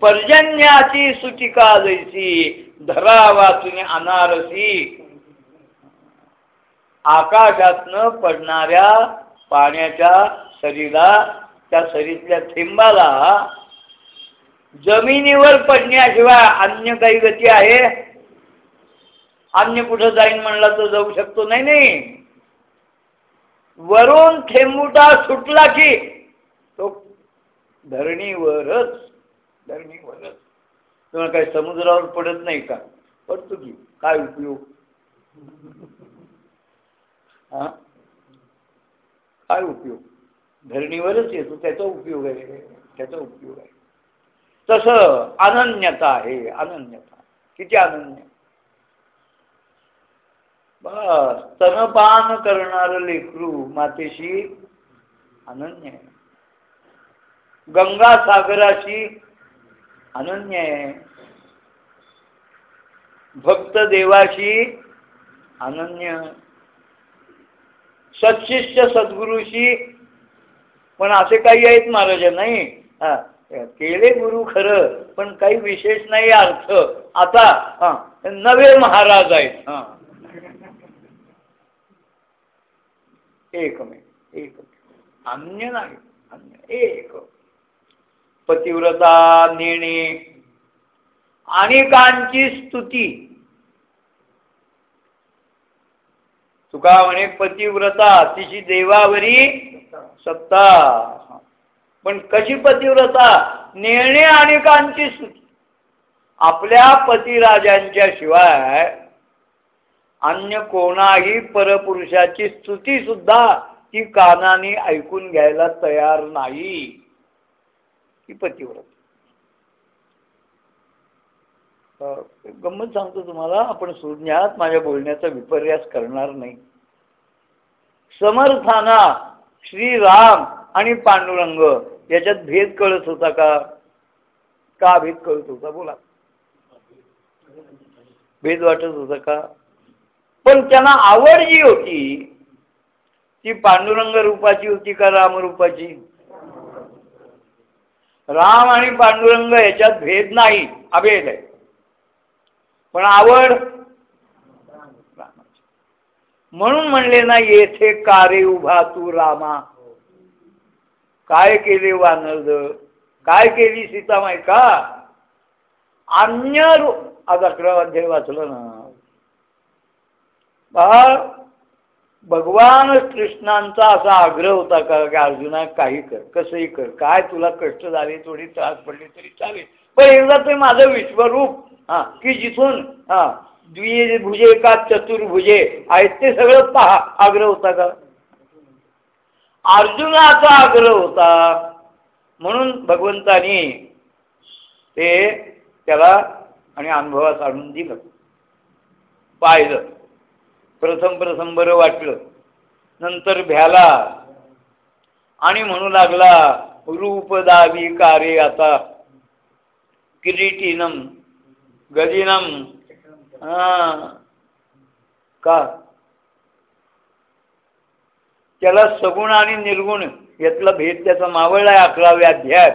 पर्जन्याची सुचिका जैसी धरा वाचून अनारसी. आकाशातनं पडणाऱ्या पाण्याच्या शरीरा त्या शरीरातल्या थेंबाला जमिनीवर पडण्याशिवाय अन्य काही गती आहे? अन्य कुठं जाईन म्हणला तर जाऊ शकतो? नाही नाही. वरून थेंबुटा सुटला की तो धरणीवरच धरणीवरच. तुम्हाला काही समुद्रावर पडत नाही का? पडतो की. काय उपयोग? हा? काय उपयोग? धरणीवरच येतो त्याचा उपयोग आहे. त्याचा उपयोग आहे. तसं अनन्यता आहे अनन्यता. किती अनन्य? बस स्तनपान करणार लेकरू मातेशी अनन्य आहे. गंगा सागराशी अनन्य आहे. भक्त देवाशी अनन्य. सत्शिष्य सद्गुरूशी पण असे काही आहेत महाराज नाही? हा केले गुरु खरं पण काही विशेष नाही अर्थ. आता हा नवे महाराज आहेत हा. एकमे एक अन्य नाही अन्य एक पतिव्रता नेणे अनेकांची स्तुती. तुका म्हणे पतिव्रता तिची देवावरी सत्ता. पण कशी पतिव्रता? नेणे अनेकांची स्तुती. आपल्या पतिराजांच्या शिवाय अन्य कोणाही परपुरुषाची स्तुती सुद्धा ती कानाने ऐकून घ्यायला तयार नाही. ती पतिव्रत. गंमत सांगतो तुम्हाला आपण सुज्ञात माझ्या बोलण्याचा विपर्यास करणार नाही. समर्थाना श्रीराम आणि पांडुरंग याच्यात भेद कळत होता का? का भेद कळत होता? बोला. भेद वाटत होता का? पण त्यांना आवड जी होती. ती पांडुरंग रूपाची होती का राम रूपाची? राम आणि पांडुरंग याच्यात भेद नाही अभेद आहे. पण आवड म्हणून म्हणले ना येथे कारे उभा तू रामा. काय केले वानरद? काय केली सीतामाई का? अन्य आज अकरा अध्याय वाचलं ना. भगवान कृष्णांचा असा आग्रह होता का की अर्जुना काही कर कसंही कर काय तुला कष्ट झाले थोडी त्रास पडली तरी चालेल. पण एकदा ते माझं विश्वरूप हा की जिथून हा द्विभुजे का चतुर्भुजे आहेत ते सगळं पहा आग्रह होता का? अर्जुनाचा आग्रह होता. म्हणून भगवंतानी ते त्याला आणि अनुभवात आणून दिलं. पाहिलं. प्रथम प्रथम बरं वाटलं. नंतर भ्याला. आणि म्हणू लागला रूप दावी कारे आता. किरीटीनम गदिनम का? त्याला सगुण आणि निर्गुण यातला भेद त्याचा मावळला आहे अकराव्या अध्यात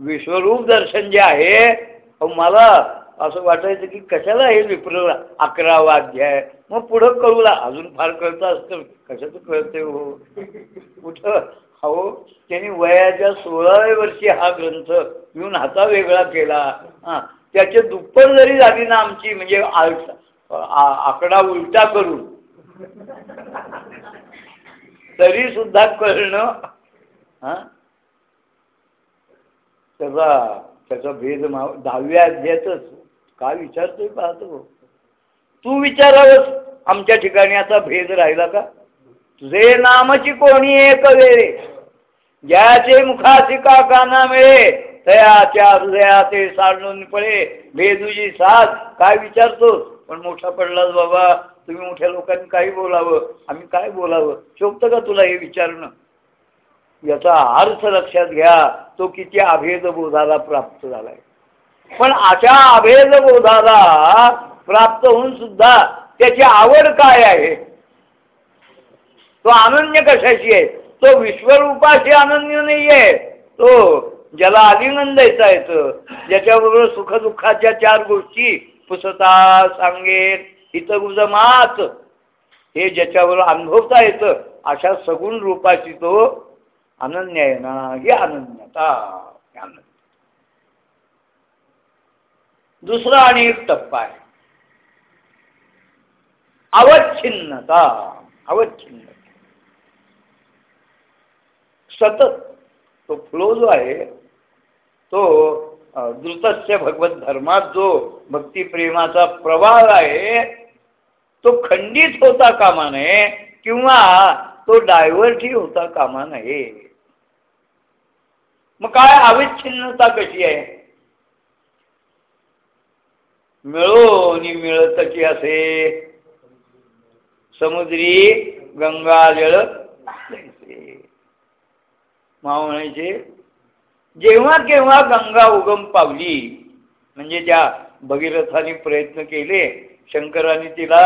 विश्वरूप दर्शन जे आहे मला असं वाटायचं की कशाला हे विप्रला अकरावा अध्याय मग पुढं कळूला अजून फार कळतं असतं. कशाचं कळते हो? कुठं? हो त्यांनी वयाच्या सोळाव्या वर्षी हा ग्रंथ घेऊन हाता वेगळा केला. हां. त्याचे दुप्पट जरी झाली ना आमची म्हणजे आकडा उलटा करून. तरी सुद्धा कळणं हा? त्याचा त्याचा भेद माव दहाव्या अध्यायातच. काय विचारतोय पाहतो? तू विचारावंस आमच्या ठिकाणी आता भेद राहिला का? तुझे नामची कोणी एक वेळे? ज्याचे मुखाची का काना मिळे तयाच्या हृदयाचे साडून पळे. भेदूजी साथ काय विचारतोस पण मोठा पडलास बाबा. तुम्ही मोठ्या लोकांनी काही बोलावं? आम्ही काय बोलावं? शोभतं का तुला हे विचारणं? याचा अर्थ लक्षात घ्या तो किती अभेद बोधाला प्राप्त झालाय. पण अशा अभेद बोधाला प्राप्त होऊन सुद्धा त्याची आवड काय आहे? तो अनन्य कशाशी आहे? तो विश्वरूपाशी अनन्य नाही आहे तो ज्याला आलिंगन द्यायचा येतं ज्याच्याबरोबर सुखदुःखाच्या चार गोष्टी पुसता सांगेन हितगुजमात हे ज्याच्याबरोबर अनुभवता येतं अशा सगुण रूपाची तो अनन्य आहे ना. ही अनन्यता. अनन्य दुसरा आणि एक टप्पा आहे. अवच्छिन्नता अवच्छिन्नता. सतत तो फ्लो जो आहे तो द्रुतस्य भगवत धर्मात जो भक्तिप्रेमाचा प्रवाह आहे तो खंडित होता कामा नये किंवा तो डायव्हर्टही होता कामा नये. मग काय अविच्छिन्नता कशी आहे? मिळून मिळत की असे. समुद्री गंगाजळ म्हणायचे जेव्हा केव्हा गंगा उगम पावली म्हणजे त्या भगीरथाने प्रयत्न केले शंकराने तिला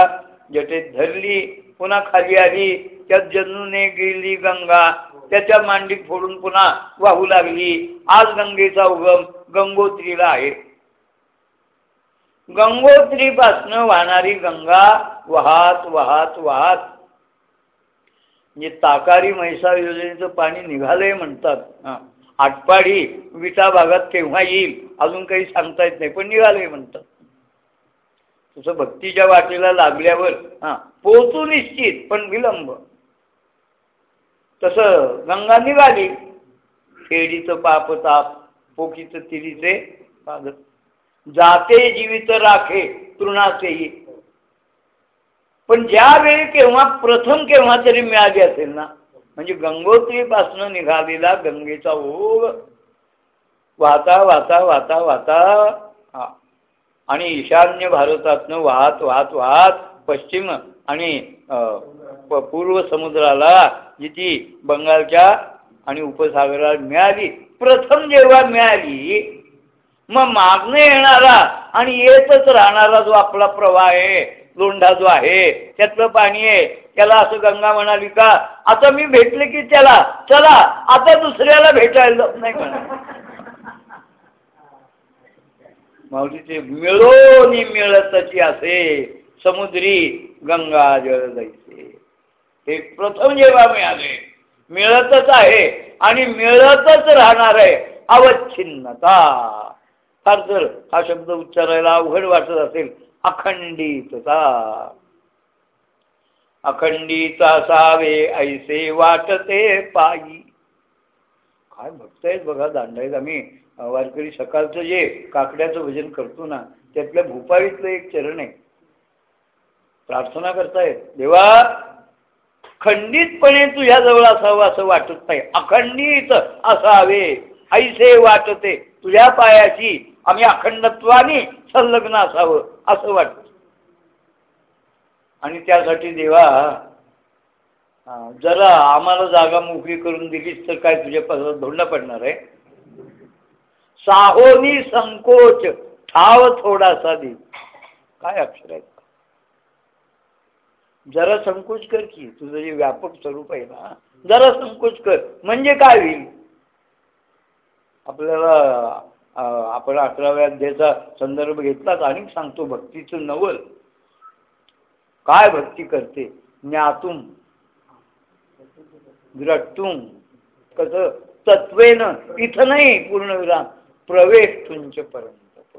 जटेत धरली पुन्हा खाली आली त्यात जन्नूने गेली गंगा त्याच्या मांडीत फोडून पुन्हा वाहू लागली आज गंगेचा उगम गंगोत्रीला आहे. गंगोत्रीपासनं वाहणारी गंगा वाहत वाहत वाहत. म्हणजे ताकारी म्हैसाळ योजनेचं पाणी निघालंय म्हणतात. आटपाडी विटा भागात केव्हा येईल अजून काही सांगता येत नाही पण निघालंय म्हणतात. तसं भक्तीच्या वाटेला लागल्यावर हां पोचू निश्चित पण विलंब. तसं गंगा निघाली. खेडीचं पाप ताप पोकीचं तिरीचे जाते जीवित राखे तृणाचेही पण ज्यावेळी केव्हा प्रथम केव्हा तरी मिळाली असेल ना म्हणजे गंगोत्रीपासून निघालेला गंगेचा ओघ वाहता वाहता वाहता वाहता हा. आणि ईशान्य भारतातनं वाहत वाहत वाहत पश्चिम आणि पूर्व समुद्राला जी ती बंगालच्या आणि उपसागराला मिळाली प्रथम जेव्हा मिळाली मग मागणं येणारा आणि येतच राहणारा जो आपला प्रवाह आहे लोंढा जो आहे त्यातलं पाणी आहे त्याला असं गंगा म्हणाली का आता मी भेटले की त्याला चला आता दुसऱ्याला भेटायला नाही म्हणा माऊलीचे मिळून मिळतची असे समुद्री गंगा जळ जायचे. हे प्रथम जेव्हा मिळाले मिळतच आहे आणि मिळतच राहणार आहे अवच्छिन्नता. फार जर हा शब्द उच्चारायला अवघड वाटत असेल अखंडितता अखंडित असावे ऐसे वाटते पायी. काय भक्त बघा दांडायत आम्ही. वारकरी सकाळचं जे काकड्याचं भजन करतो ना त्यातल्या भूपाळीतलं एक चरण आहे. प्रार्थना करतायत. देवा खंडितपणे तुझ्याजवळ असावं असं वाटत नाही. अखंडित असावे ऐसे वाटते तुझ्या पायाची आम्ही अखंडत्वाने संलग्न असावं असं वाटत. आणि त्यासाठी देवा जरा आम्हाला जागा मोकळी करून दिलीस तर काय तुझ्या पदात धोंडा पडणार आहे? साहोनी संकोच ठाव थोडासा दे. काय अक्षर आहेत? जरा संकोच कर की तुझं जे व्यापक स्वरूप आहे ना जरा संकोच कर. म्हणजे काय होईल? आपल्याला आपण अकराव्या अध्यायाचा संदर्भ घेतलाच आणि सांगतो भक्तीचं नवल. काय भक्ती करते? ज्ञातून द्रष्टून कसं? तत्वेनं इथं नाही पूर्णविराम प्रवेश तुंच पर्यंत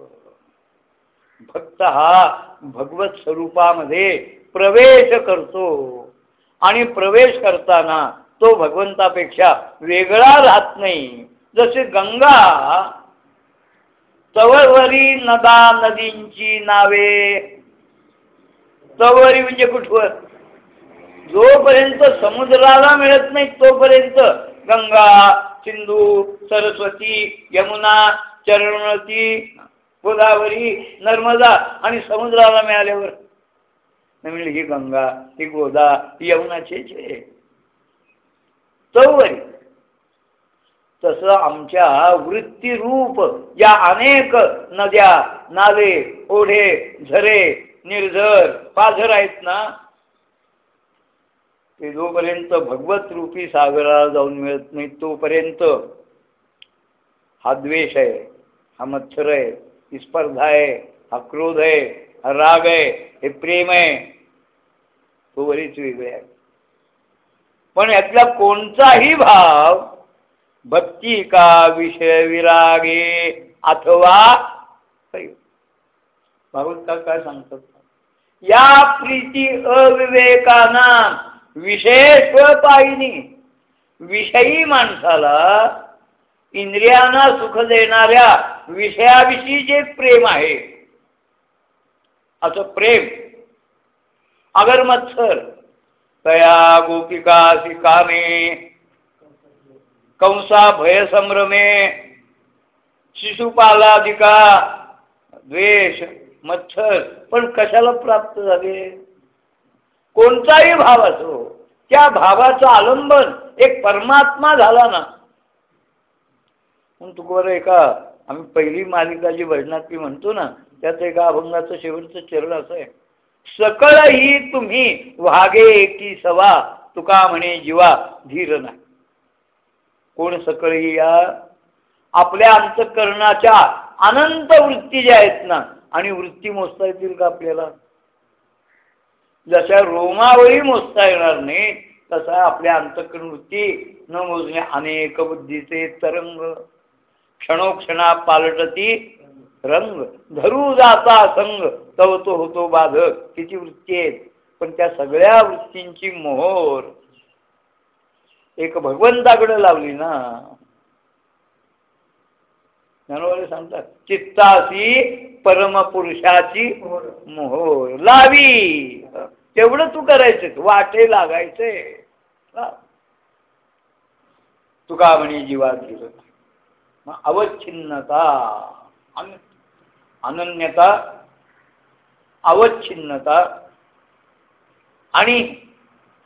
भक्त हा भगवत स्वरूपामध्ये प्रवेश करतो. आणि प्रवेश करताना तो भगवंतापेक्षा वेगळा राहत नाही. जसे गंगा तवरवरी नदा नदींची नावे. तवरी म्हणजे कुठवर? जोपर्यंत समुद्राला मिळत नाही तोपर्यंत गंगा सिंधू सरस्वती यमुना चरणवती गोदावरी नर्मदा आणि समुद्राला मिळाल्यावर. नवीन ही गंगा ही गोदा ही यमुनाचे तवरी तसं आमच्या वृत्तीरूप या अनेक नद्या नाले ओढे झरे निर्झर पाझर आहेत ना ते जोपर्यंत भगवत रूपी सागराला जाऊन मिळत नाही तोपर्यंत हा द्वेष आहे हा मच्छर आहे ही स्पर्धा आहे हा क्रोध आहे हा राग आहे हे प्रेम आहे तो बरीच वेगळे आहे पण यातला कोणताही भाव भक्ती का विषय विरागे अथवा भागवत का काय सांगतात? या प्रीती अविवेकाना विशेष पाहिनी विषयी माणसाला इंद्रियांना सुख देणाऱ्या विषयाविषयी जे प्रेम आहे असं प्रेम अगर मत्सर तया गोपिका सिकामे कंसा भयसंभ्रमे शिशुपालाधिका द्वेष मच्छर पण कशाला प्राप्त झाले? कोणताही भाव असो त्या भावाचं आलंबन एक परमात्मा झाला ना. म्हणून तुकोर एका आम्ही पहिली मालिका जी भजनातली म्हणतो ना त्यात एका अभंगाचं शेवटचं चरण असं आहे. सकळ ही तुम्ही वागे की सवा तुका म्हणे जीवा धीर नाही. कोण सकळी या? आपल्या अंतकरणाच्या अनंत वृत्ती ज्या आहेत ना आणि वृत्ती मोजता येतील का आपल्याला? जशा रोमावळी मोजता येणार नाही तसा आपल्या अंतकरण वृत्ती न मोजणे अनेक बुद्धीचे तरंग. क्षणोक्षणा पालटती रंग. धरू जाता संग तव तो होतो बाधक. किती वृत्ती आहेत. पण त्या सगळ्या वृत्तींची मोहोर एक भगवंताकडे लावली ना. ज्ञानवाले सांगतात चित्ताशी परमपुरुषाची मोहोर लावी. तेवढं तू करायचं वाटे लागायचे. तुका म्हणे जीवा मग अवच्छिन्नता अनन्यता अवच्छिन्नता आणि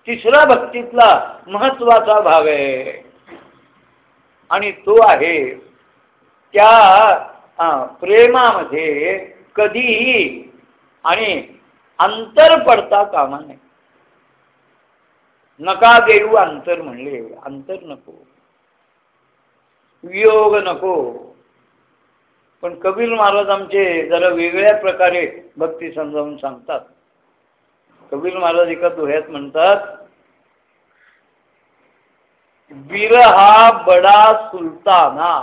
तिसरा भक्तीतला महत्त्वाचा भाग आहे. आणि तो आहे त्या प्रेमामध्ये कधीही आणि अंतर पडता कामा नये. नका देऊ अंतर म्हणले अंतर नको. वियोग नको. पण कबीर महाराज आमचे जरा वेगळ्या प्रकारे भक्ती समजावून सांगतात. कबीर महाराज एका दोह्यात म्हणतात विरहा बडा सुलताना.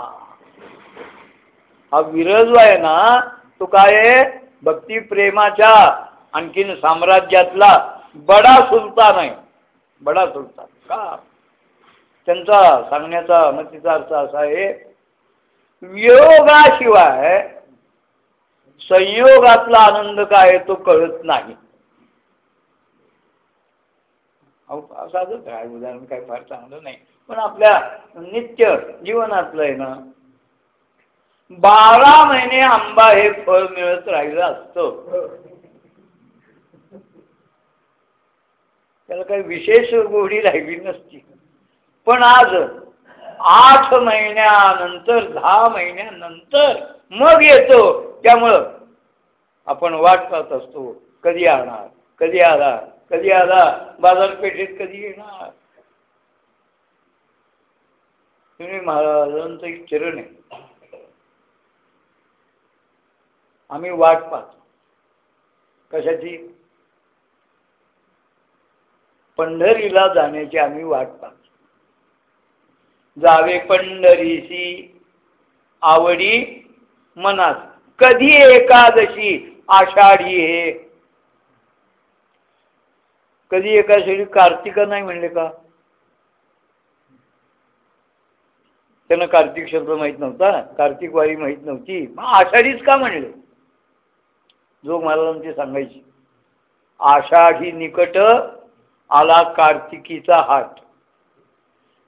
हा विरह जो आहे ना तो काय आहे? भक्ती प्रेमाच्या आणखीन साम्राज्यातला बडा सुलतान आहे. बडा सुलतान. का? त्यांचा सांगण्याचा मतीचा अर्थ असा आहे वियोगाशिवाय संयोगातला आनंद काय तो कळत नाही. असं काय उदाहरण काय फार चांगलं नाही. पण आपल्या नित्य जीवनातलं आहे ना बारा महिने आंबा हे फळ मिळत राहिलं असतं. त्याला काही विशेष गोडी राहिली नसती. पण आज आठ महिन्यानंतर दहा महिन्यानंतर मग येतो. त्यामुळं आपण वाट पाहत असतो कधी आणणार कधी आला कधी आला बाजारपेठेत कधी येणार? तुम्ही महाराजांचं एक चरण आहे. आम्ही वाट पाहतो. कशाची? पंढरीला जाण्याची आम्ही वाट पाहतो. जावे पंढरीशी आवडी मनात. कधी एकादशी आषाढी हे? कधी एकादशी? कार्तिका नाही म्हणले का? त्यांना कार्तिक शब्द माहीत नव्हता कार्तिक वारी माहीत नव्हती. मग आषाढीच का म्हणले? जो महाराजांची सांगायची. आषाढी निकट आला कार्तिकीचा हाट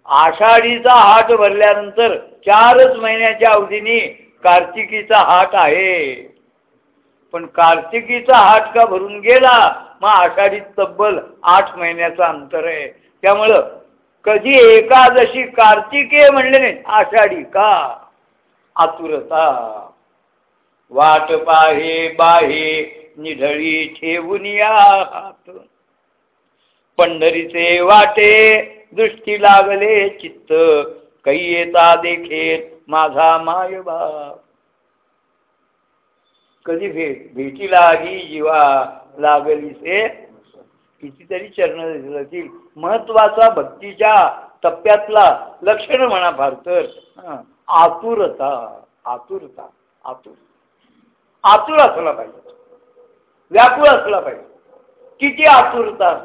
आषाढीचा हाट भरल्यानंतर चारच महिन्याच्या अवधीने कार्तिकीचा हाट आहे. पण कार्तिकीचा हाट का भरून गेला? मग आषाढीत तब्बल आठ महिन्याचा अंतर आहे. त्यामुळं कधी एकादशी कार्तिके म्हणले नाही आषाढी का आतुरता. वाट पाहे बाहे निढळी ठेवून या हात पंढरीचे वाटे दृष्टी लागले चित्त काही येता देखेत माझा माय बाप कधी भेट भेटी लागी जीवा लागली से कितीतरी चरण दिसतील. महत्त्वाचा भक्तीच्या टप्प्यातला लक्षण म्हणा फार तर. आतुरता आतुरता आतुर. आतुर असला पाहिजे. व्याकुळ असला पाहिजे. किती आतुरता.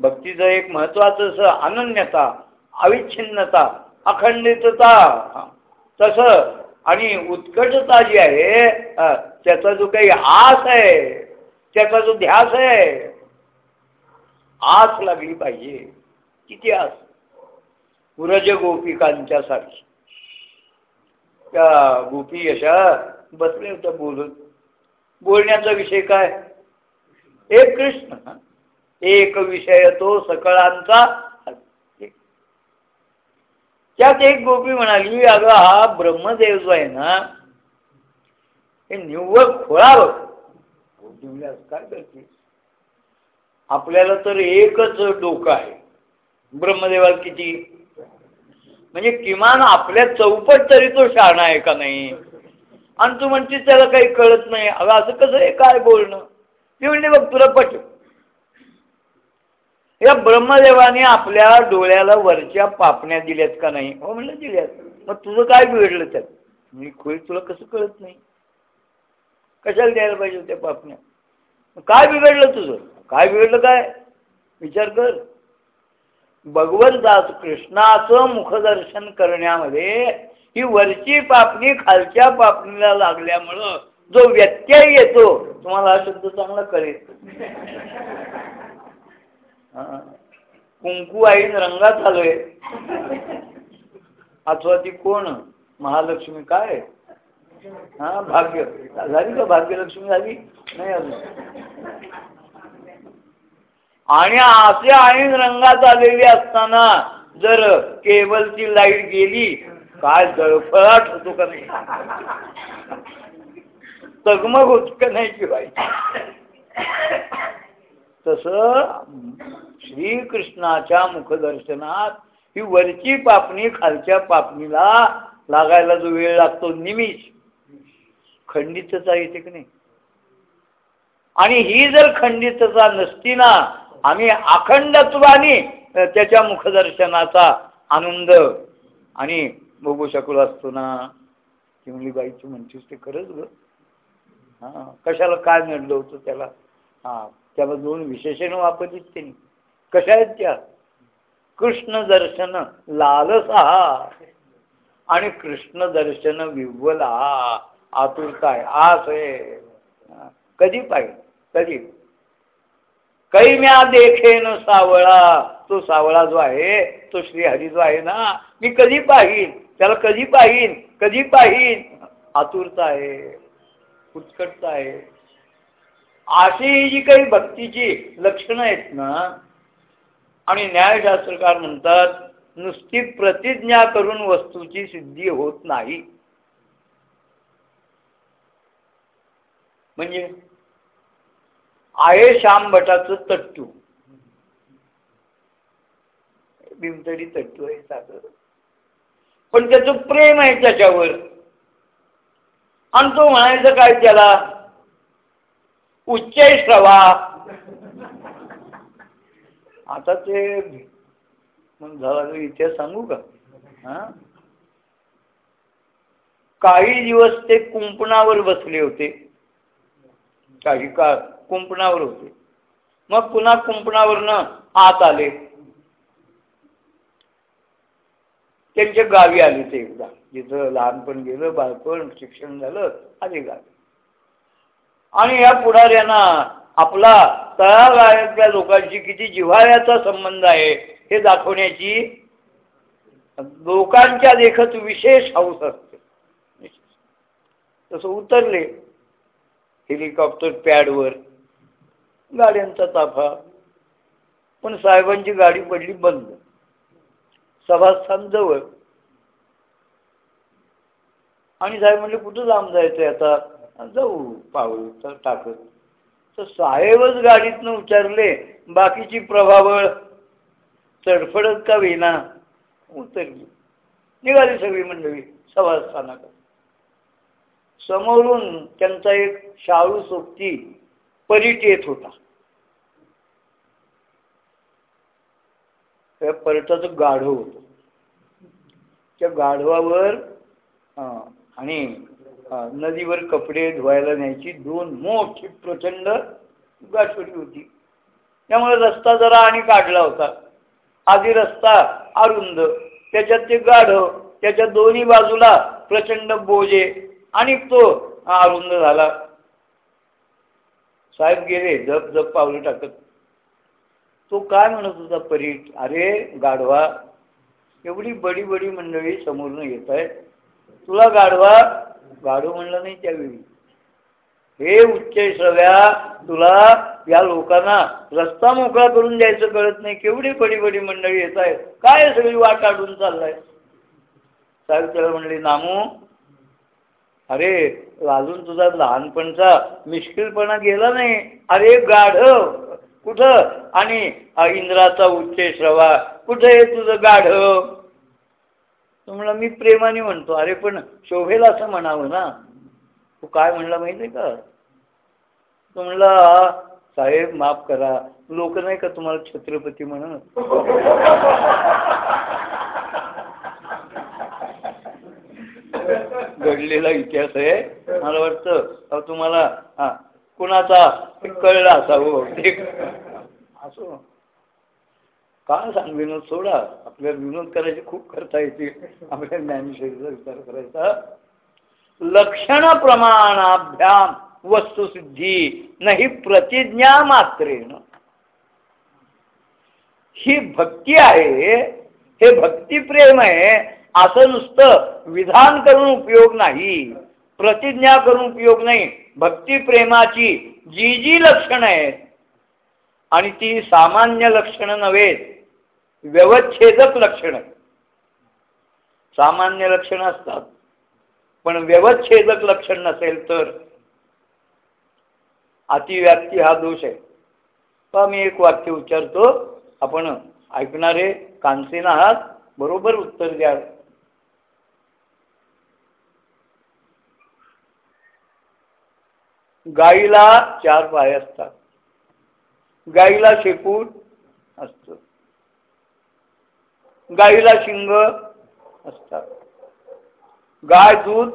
भक्तीचं एक महत्वाचं असं अनन्यता अविच्छिन्नता अखंडितता. तसं आणि उत्कटता जी आहे त्याचा जो काही आस आहे त्याचा जो ध्यास आहे आस लागली पाहिजे. किती आस? उरज गोपिकांच्या सारखी. त्या गोपी अशा बसले होत्या बोलत. बोलण्याचा विषय काय? एक कृष्ण. एक विषय तो सकळांचा त्यात एक गोपी म्हणाली अगं हा ब्रह्मदेव जो आहे ना हे निव्वळ खोळावं काय करते? आपल्याला तर एकच डोकं आहे. ब्रह्मदेवाला किती? म्हणजे किमान आपल्या चौपट तरी तो शहाणा आहे का नाही? आणि तू म्हणते त्याला काही कळत नाही. अगं असं कसं आहे? काय बोलणं? ते म्हणते बघ तुला पट या ब्रह्मदेवाने आपल्या डोळ्याला वरच्या पापण्या दिल्यात का नाही? हो म्हणलं दिल्यात. मग तुझं काय बिघडलं त्यात? मी खोई तुला कसं कळत नाही? कशाला द्यायला पाहिजे त्या पापण्या? काय बिघडलं तुझं? काय बिघडलं काय? विचार कर. भगवंताच कृष्णाचं मुखदर्शन करण्यामध्ये ही वरची पापणी खालच्या पापणीला लागल्यामुळं जो व्यत्यय येतो तुम्हाला हा शब्द चांगला करेल कुंकू आईन रंगात आलोय अथवा ती कोण? महालक्ष्मी काय? हा भाग्य. झाली का भाग्यलक्ष्मी झाली? नाही अजून. आणि असे आईन रंगात आलेली असताना जर केबलची लाइट गेली काय जळफळाट होतो का नाही? तगमग होत का नाही किंवा तस श्रीकृष्णाच्या मुखदर्शनात ही वरची पापणी खालच्या पापणीला लागायला जो वेळ लागतो निमिष. खंडितता येते की नाही? आणि ही जर खंडितता नसती ना आम्ही अखंडत्वाने त्याच्या मुखदर्शनाचा आनंद आणि बघू शकलो असतो ना. ती म्हणली तू म्हणतीस ते खरंच ग? हां कशाला काय नडलं होतं त्याला? हां त्याला दोन विशेषण वापरलीत त्यांनी. कशा आहेत त्या? कृष्ण दर्शन लालसा आणि कृष्ण दर्शन विव्वला आतुरता आहे आस आहे. कधी पाहिजे कधी? म्या देखेन सावळा. तो सावळा जो आहे तो श्रीहरी जो आहे ना मी कधी पाहीन? त्याला कधी पाहीन? कधी पाहीन? आतुरता आहे. उत्कटता आहे. अशी जी काही भक्तीची लक्षणं आहेत ना आणि न्यायशास्त्रकार म्हणतात नुसती प्रतिज्ञा करून वस्तूची सिद्धी होत नाही. म्हणजे आहे श्याम भटाचं तट्टू. भीमतडी तट्टू आहे सागर. पण त्याचं प्रेम आहे त्याच्यावर. आणि तो म्हणायचं काय त्याला? उच्च श्रवा. आता ते झाला इतिहास सांगू का? हा? काही दिवस ते कुंपणावर बसले होते. काही काळ. कुंपणावर होते. मग पुन्हा कुंपणावरनं आत आले. त्यांच्या गावी आले ते एकदा. जिथं लहानपण गेलं बालपण शिक्षण झालं आले गावी. आणि या पुढाऱ्यांना आपला तळागाळ्यातल्या लोकांशी किती जिव्हाळ्याचा संबंध आहे हे दाखवण्याची लोकांच्या देखत विशेष हौस असते. तसं उतरले हेलिकॉप्टर पॅडवर. गाड्यांचा ताफा. पण साहेबांची गाडी पडली बंद. सभास्थान जवळ. आणि साहेब म्हणले कुठं लांब जायचंय आता? जाऊ पाहू तर टाकत. तर साहेबच गाडीतनं उचारले बाकीची प्रभावळ चडफडत का विना उतरली. निघाली सगळी मंडळी सभास्थानाकडे. समोरून त्यांचा एक शाळू सोबती परीट येत होता. त्या पर्यटाचं गाढव होतं. त्या गाढवावर आणि नदीवर कपडे धुवायला न्यायची दोन मोठी प्रचंड गाठोडी होती. त्यामुळे रस्ता जरा आणि काढला होता. आधी रस्ता अरुंद त्याच्यात ते गाढव त्याच्या दोन्ही बाजूला प्रचंड बोजे आणि तो अरुंद झाला. साहेब गेले जप जप पावलं टाकत. तो काय म्हणत होता परीट अरे गाढवा एवढी बडी बडी मंडळी समोरनं येत आहे तुला गाढवा? गाढव म्हणलं नाही त्यावेळी. हे उच्च श्रव्या तुला या लोकांना रस्ता मोकळा करून द्यायचं कळत नाही. केवढी बडी बडी मंडळी येत आहेत. काय सगळी वाट काढून चाललाय? साहेब त्याला म्हणले नामू अरे अजून तुझा लहानपणचा मिश्किलपणा गेला नाही. अरे गाढव कुठं? आणि इंद्राचा उच्च श्रवा कुठं आहे तुझं गाढ तो मी प्रेमाने म्हणतो. अरे पण शोभेला असं म्हणावं ना? तू काय म्हणला माहिती आहे का? तो म्हणला साहेब माफ करा. लोक नाही का तुम्हाला छत्रपती म्हणत? घडलेला इतिहास आहे. मला वाटतं तुम्हाला हा कुणाचा कळला असावं हो? असो. का सांग विनोद? सोडा. आपल्याला विनोद करायची खूप करता येते. आपल्या ज्ञानेश्वरीचा विचार करायचा. लक्षण प्रमाणाभ्याम वस्तुसिद्धी नाही प्रतिज्ञा मात्रेन ही भक्ती आहे हे भक्तिप्रेम आहे असं नुसतं विधान करून उपयोग नाही. प्रतिज्ञा करून उपयोग नाही. भक्तिप्रेमाची जी जी लक्षणं आहेत आणि ती सामान्य लक्षणं नव्हे व्यवच्छेदक लक्षणं सामान्य लक्षणं असतात पण व्यवच्छेदक लक्षण नसेल तर अतिव्याप्ती हा दोष आहे. तर मी एक वाक्य उच्चारतो. आपण ऐकणारे कांसेन आहात बरोबर उत्तर द्या. गाईला चार पाय असतात. गाईला शेपूट असत. गाईला शिंग असतात. गाय दूध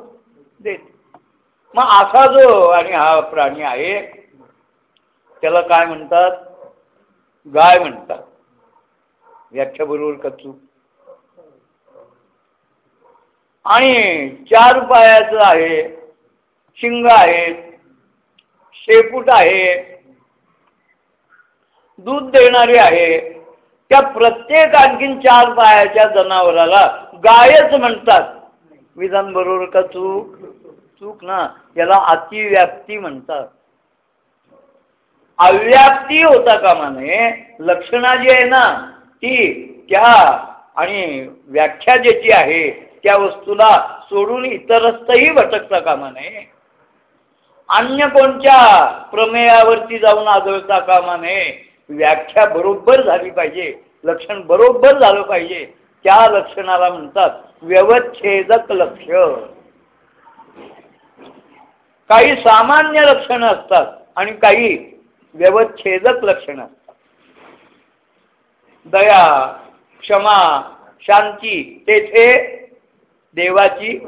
देत. मग असा जो आणि हा प्राणी आहे त्याला काय म्हणतात? गाय म्हणतात. व्याख्या बरोबर कचू आणि चार पायाचं आहे शिंग आहेत शेपूट आहे. दूध देणारे आहे. त्या प्रत्येक आणखीन चार पायाच्या जनावराला गायच म्हणतात. विधान बरोबर का चूक? चूक ना. याला अतिव्याप्ती म्हणतात. अव्याप्ती होता कामा नये लक्षणा जी आहे ना ती त्या आणि व्याख्या ज्याची आहे त्या वस्तूला सोडून इतरस्तही भटकता कामा नये अन्य कोणत्या प्रमेयावरती जाऊन आदळता कामा नये व्याख्या बरोबर झाली पाहिजे लक्षण बरोबर झालं पाहिजे त्या लक्षणाला म्हणतात व्यवच्छेदक लक्ष. काही सामान्य लक्षणं असतात आणि काही व्यवच्छेदक लक्षणं असतात. दया क्षमा शांती तेथे देवाची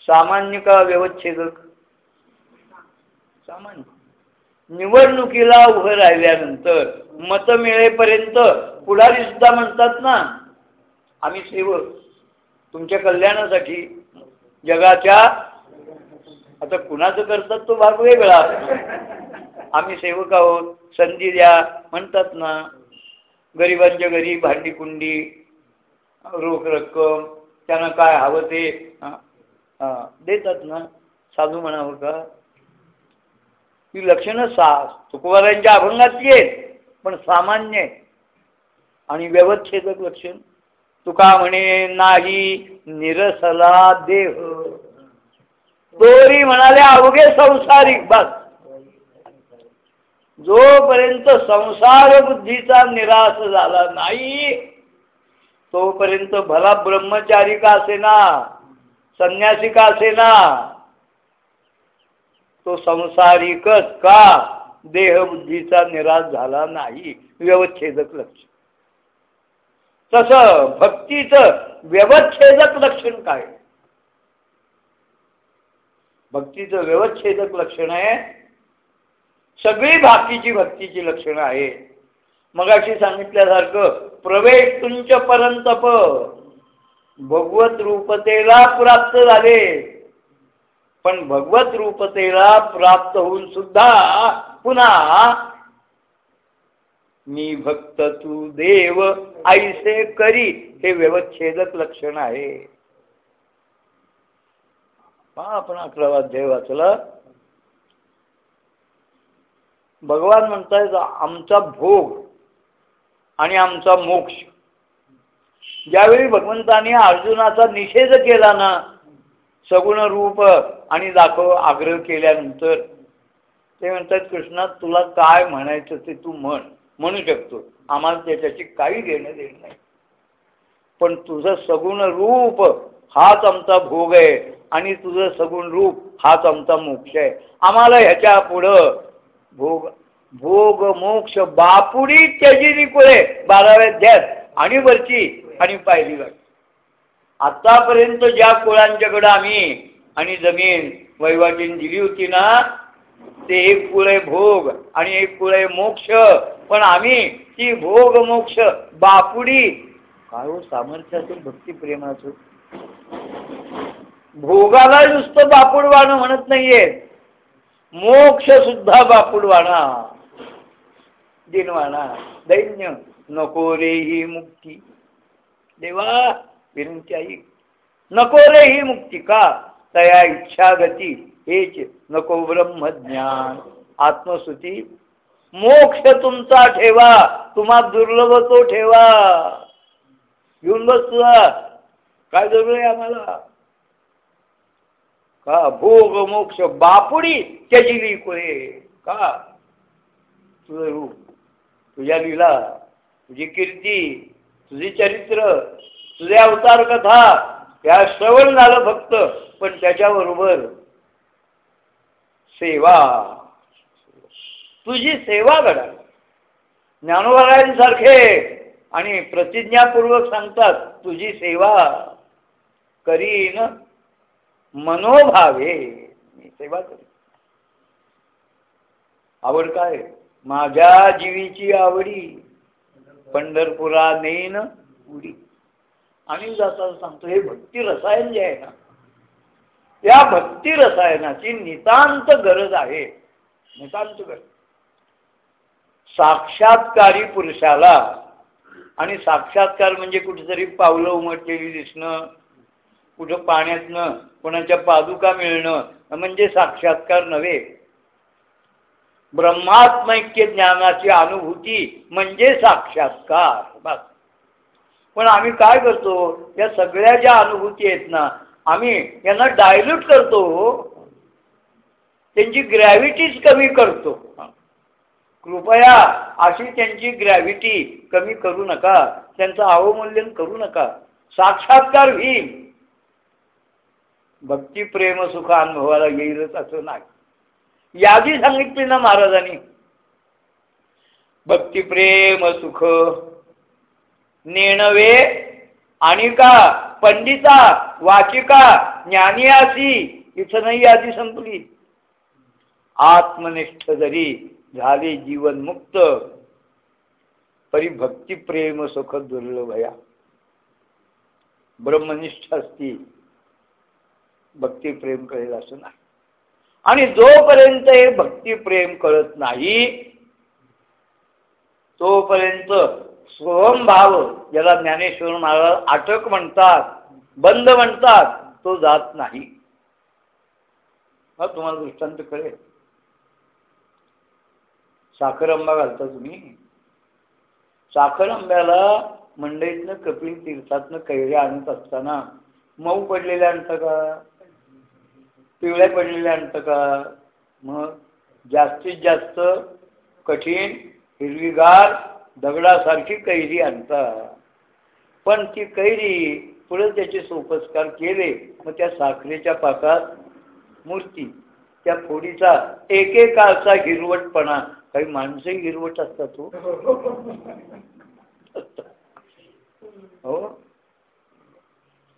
सामान्य का व्यवच्छेदक? सामान्य. निवडणुकीला उभं राहिल्यानंतर मत मिळेपर्यंत पुढारी सुद्धा म्हणतात ना आम्ही सेवक. तुमच्या कल्याणासाठी जगाच्या आता कुणाचं करतात तो भाग वेगळा. आम्ही सेवक आहोत संधी द्या म्हणतात ना गरिबांच्या घरी भांडी कुंडी रोख रक्कम त्यांना काय हवं ते देतात ना. साधू म्हणावं का? ती लक्षणं सा तुकोबारांच्या अभंगातली आहेत पण सामान्य आहे आणि व्यवच्छेदक लक्षण. तुका म्हणे नाही निरसला देह. तोरी म्हणाले अवघे संसारिक बस. जोपर्यंत संसार बुद्धीचा निराश झाला नाही तोपर्यंत भला ब्रह्मचारी का असेना संन्यासी का असेना तो संसारिकच का? देहबुद्धीचा निराश झाला नाही. व्यवच्छेदक लक्ष तस भक्तीचं व्यवच्छेदक लक्षण काय? भक्तीचं व्यवच्छेदक लक्षण आहे. सगळी बाकीची भक्तीची लक्षणं आहे. मगाशी सांगितल्यासारखं प्रवेश तुंच परंतप भगवत रूपतेला प्राप्त झाले. पण भगवत रूपतेला प्राप्त होऊन सुद्धा पुन्हा मी भक्त तू देव ऐसे करी हे व्यवच्छेदक लक्षण आहे. आपण अकरावा अध्याय वाचला. भगवान म्हणतायत आमचा भोग आणि आमचा मोक्ष. ज्यावेळी भगवंताने अर्जुनाचा निषेध केला ना सगुण रूप आणि दाखव आग्रह केल्यानंतर ते म्हणतात कृष्णा तुला काय म्हणायचं ते तू म्हण म्हणू शकतो. आम्हाला त्याच्याची काही घेणं देणं नाही. पण तुझं सगुण रूप हाच आमचा भोग आहे आणि तुझं सगुण रूप हाच आमचा मोक्ष आहे. आम्हाला ह्याच्या पुढं भोग भोग मोक्ष बापुडी त्याची निकुळे बाराव्या ध्यात आणि वरची आणि पाहिली वाट आतापर्यंत ज्या कुळांच्याकडं आम्ही आणि जमीन वैवाटीन दिली होती ना ते एक कुळे भोग आणि एक कुळ आहे मोक्ष. पण आम्ही ती भोग मोक्ष बापुडी. काय हो सामर्थ्याचं भक्ती प्रेमाचं. भोगाला नुसतं बापुडवाणं म्हणत नाहीये. मोक्ष सुद्धा बापुडवाणा. दिनवाणा. दैन्य. नको रे ही मुक्ती. देवा विनंती आई नको रे ही मुक्ती का? तया इच्छा गती हेच नको ब्रह्मज्ञान. आत्मसुती. मोक्ष तुमचा ठेवा. तुम्हा दुर्लभ तो ठेवा. घेऊन बस तुला. काय जरूर आहे आम्हाला? का? भोग मोक्ष बापुडी त्याची कुळे का? तुझं रूप तुझ्या लीला तुझी कीर्ती तुझी चरित्र तुझे अवतार कथा या श्रवण झालं फक्त पण त्याच्याबरोबर सेवा. तुझी सेवा घडा ज्ञानोबारायांसारखे आणि प्रतिज्ञापूर्वक सांगतात तुझी सेवा करीन मनोभावे. मी सेवा करीन. आवड काय? माझ्या जीवीची आवडी. पंढरपुरा नेन उडी. आणि जाताना सांगतो हे भक्ती रसायन जे आहे ना त्या भक्ती रसायनाची नितांत गरज आहे. नितांत गरज. साक्षात्कारी पुरुषाला आणि साक्षात्कार म्हणजे कुठेतरी पावलं उमटलेली दिसणं कुठं पाण्यातनं कोणाच्या पादुका मिळणं म्हणजे साक्षात्कार नव्हे. ब्रह्मात्मैक्य ज्ञानाची अनुभूती म्हणजे साक्षात्कार. बस. पण आम्ही काय करतो? या सगळ्या ज्या अनुभूती आहेत ना आम्ही यांना डायल्यूट करतो. त्यांची ग्रॅव्हिटीच कमी करतो. कृपया अशी त्यांची ग्रॅव्हिटी कमी करू नका. त्यांचं अवमूल्यन करू नका. साक्षात्कार होईल. भक्ती प्रेम सुख अनुभवाला येईलच असं नाही. यादी सांगितली ना महाराजांनी. भक्ती प्रेम सुख नेणवे आणि का पंडिता वाचिका ज्ञानी असी इथं नाही आधी संपली. आत्मनिष्ठ जरी झाले जीवन मुक्त परी भक्ती प्रेम सुख दुर्लभया ब्रह्मनिष्ठ असती भक्ती प्रेम कळेल असं नाही. आणि जोपर्यंत हे भक्ती प्रेम कळत नाही तोपर्यंत भाव ज्याला ज्ञानेश्वर महाराज अटक म्हणतात बंद म्हणतात तो जात नाही. तुम्हाला दृष्टांत कळेल. साखर आंबा घालता तुम्ही. साखर आंब्याला मंडईतनं कपिल तीर्थातनं कैऱ्या आणत असताना मऊ पडलेल्या आणतं का? पिवळ्या पडलेल्या आणतं का? मग जास्तीत जास्त कठीण हिरवीगार दगडासारखी कैरी आणतात पण ती कैरी पुढे त्याचे सोपस्कार केले मग त्या साखरेच्या पाकात मूर्ती. त्या फोडीचा एकेकाचा हिरवटपणा. काही माणसे हिरवट असतात हो. हो.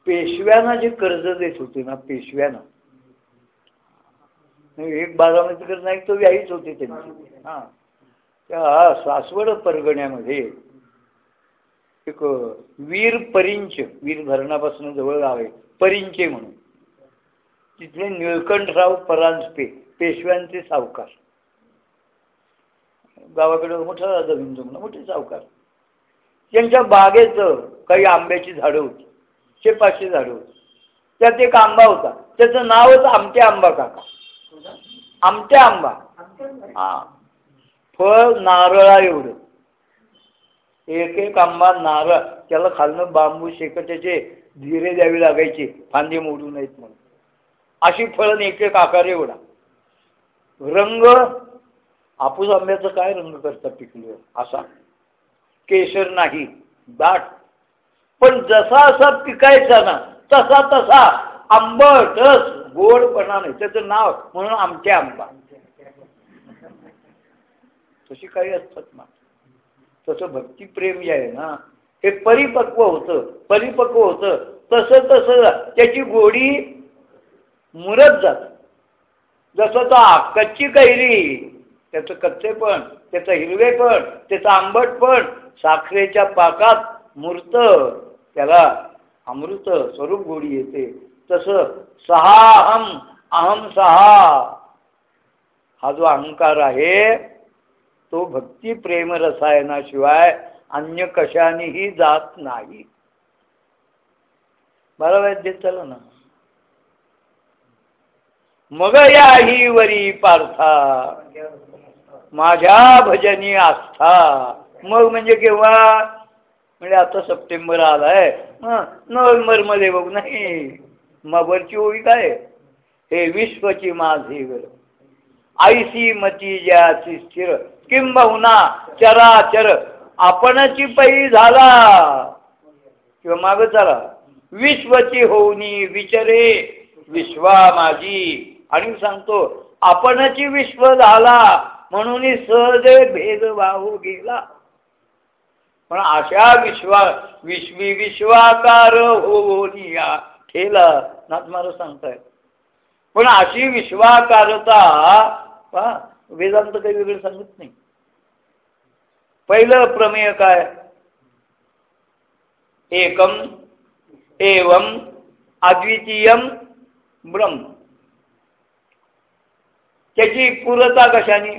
पेशव्यांना जे कर्ज देत होते ना पेशव्यांना. एक बारामतीकर नाही तो व्याहीच होते त्यांची. हा. त्या सासवड परगण्यामध्ये एक वीर परिंच वीर धरणापासून जवळ गाव आहे परिंचे म्हणून. तिथले निळकंठराव परांजपे पेशव्यांचे सावकार. गावाकडे मोठा जमीन जमणं मोठे सावकार. त्यांच्या बागेचं काही आंब्याची झाडं होती शे पाचशे झाडं होती. त्यात एक आंबा होता. त्याचं नावच आमच्या आंबा काका. आमच्या आंबा. हा. फळ नारळा एवढं. एक एक आंबा नारळ त्याला खालनं बांबू शेकट्याचे धीरे द्यावी लागायचे फांदे मोडू नयेत म्हणून. अशी फळं एक एक आकार एवढा. रंग आपूस आंब्याचं काय रंग करतात पिकले? असा. केशर नाही दाट. पण जसा असा पिकायचा ना तसा तसा आंबटच गोडपणा नाही. त्याचं नाव म्हणून आमच्या आंबा. तशी काही असतात ना. तसं भक्तिप्रेम जे आहे ना. हे परिपक्व होतं परिपक्व होतं. तसं तसं त्याची गोडी मुरत जात. जसं तो कच्ची कैरी त्याचं कच्चे पण त्याचं हिरवे पण त्याचं आंबट पण साखरेच्या पाकात मूर्त त्याला अमृत स्वरूप गोडी येते. तसं सहा अहम अहम सहा. हा जो अहंकार आहे तो भक्ती प्रेम रसायनाशिवाय अन्य कशानेही जात नाही. मला वैद्य चला ना. मग याही वरी पार्था. माझ्या भजनी आस्था. मग म्हणजे केव्हा? म्हणजे आता सप्टेंबर आलाय. नोव्हेंबरमध्ये बघ नाही. मगरची ओळी काय? हे विश्वची माझी वर आईसी मती ज्याची स्थिर किंबहुना चराचर आपणची पै झाला. किंवा माग चला. विश्वची होऊनी विचरे. विश्वा माझी. आणि सांगतो आपणची विश्व झाला म्हणून सहज भेद वाहू गेला. पण अशा विश्वा विश्वी विश्वाकार होऊनी या ठेला नाथ महाराज सांगताय पण अशी विश्वाकारता वेदांत काही वेगळं सांगत नाही. पहिलं प्रमेय काय? एकम एवम अद्वितीयम ब्रह्म. त्याची पूर्वता कशाने?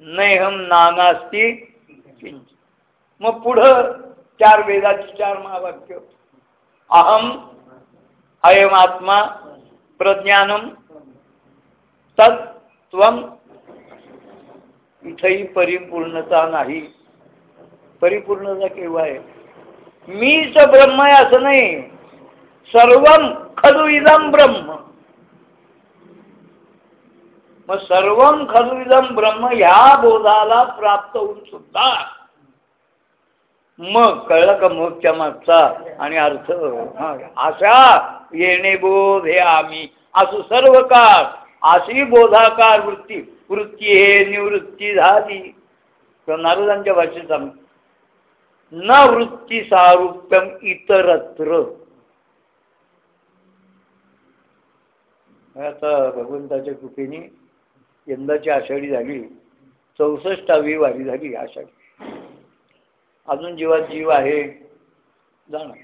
नैहम नानास्ती मग पुढं चार वेदाची चार महावाक्य. अहम अयमात्मा प्रज्ञानम तत्व इथंही परिपूर्णता नाही. परिपूर्णता केव्हा आहे? मीच ब्रह्म आहे असं नाही. सर्व खलु इदम ब्रह्म. मग सर्व खलु इदम ब्रह्म ह्या बोधाला प्राप्त होऊन सुद्धा मग कळलं का मगच्या मागचा? आणि अर्थ अशा येणे बोध हे आम्ही. असो सर्व काळ अशी बोधाकार वृत्ती वृत्ती हे निवृत्ती झाली. नारदांच्या भाषेत न वृत्ती सारूप्यम इतरत्र. आता भगवंताच्या कृपेने यंदाची आषाढी झाली चौसष्टावी वारी झाली आषाढी. अजून जीवात जीव आहे जाणार.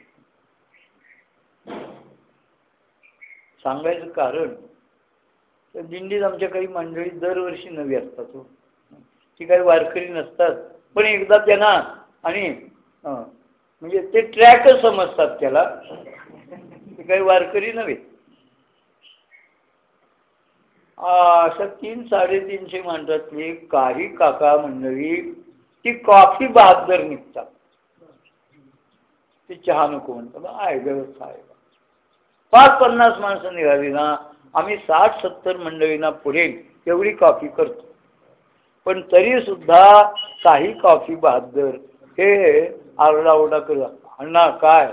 सांगायचं कारण तर दिंडीत आमच्या काही मंडळी दरवर्षी नवी असतात हो. ती काही वारकरी नसतात. पण एकदा त्यांना आणि म्हणजे ते ट्रॅक समजतात त्याला. ते काही वारकरी नव्हे. अशा तीन साडेतीनशे माणसातली काही काका मंडळी ती कॉफी बहादर निघतात. ती चहा नको म्हणतात. आहे व्यवस्था आहे. पाच पन्नास माणसं निघाली ना आम्ही साठ सत्तर मंडळींना पुढे एवढी कॉफी करतो. पण तरी सुद्धा काही कॉफी बहादर हे आरडाओरडा कर अण्णा काय?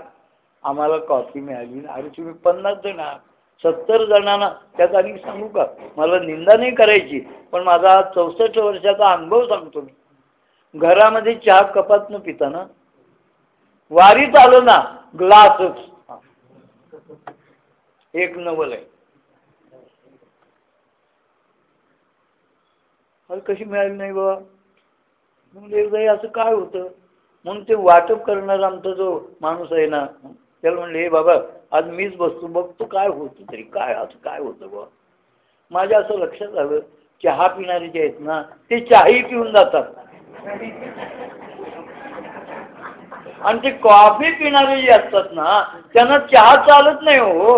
आम्हाला कॉफी मिळाली अरे तुम्ही पन्नास जण सत्तर जणांना त्यात आणि सांगू का? मला निंदा नाही करायची पण माझा चौसष्ट वर्षाचा अनुभव सांगतो मी. घरामध्ये चहा कपात न पिता ना वारीत आलो ना ग्लासच. एक नवल आहे. अरे कशी मिळाली नाही बाबा? म्हणजे एकदा असं काय होतं? म्हणून ते वाटप करणारा आमचा जो माणूस आहे ना त्याला म्हणले हे बाबा आज मीच बसतो बघतो काय होतं तरी काय असं काय होतं बाबा माझ्या असं लक्षात आलं चहा पिणारे जे आहेत ना ते चहाही पिऊन जातात. आणि ते कॉफी पिणारे जे असतात ना त्यांना चहा चालत नाही हो.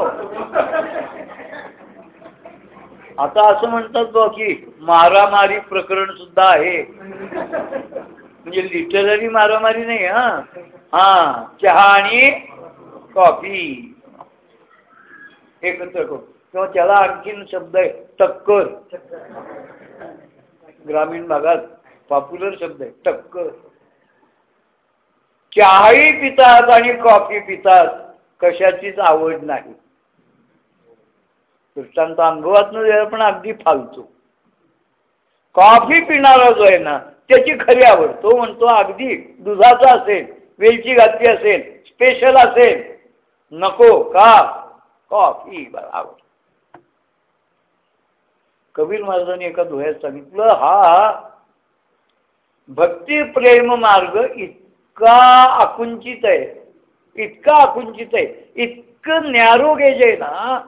आता असं म्हणतात बघ की मारामारी प्रकरण सुद्धा आहे. म्हणजे लिटररी मारामारी नाही हा. हा चहा आणि कॉफी एकत्र करू. किंवा त्याला आणखीन शब्द आहे टक्कर. ग्रामीण भागात पॉप्युलर शब्द आहे टक्कर. चहाही पितात आणि कॉफी पितात कशाचीच आवड नाही. दृष्टांत अनुभवात न पण अगदी फालतो. कॉफी पिणारा जो आहे ना त्याची खरी आवड तो म्हणतो अगदी दुधाचा असेल वेलची घातली असेल स्पेशल असेल नको का कॉफी आवड. कबीर महाराजांनी एका धुळ्यात सांगितलं हा भक्ती प्रेम मार्ग इतका आकुंचित आहे इतका आकुंचित आहे इतकं न्यारो गेज आहे ना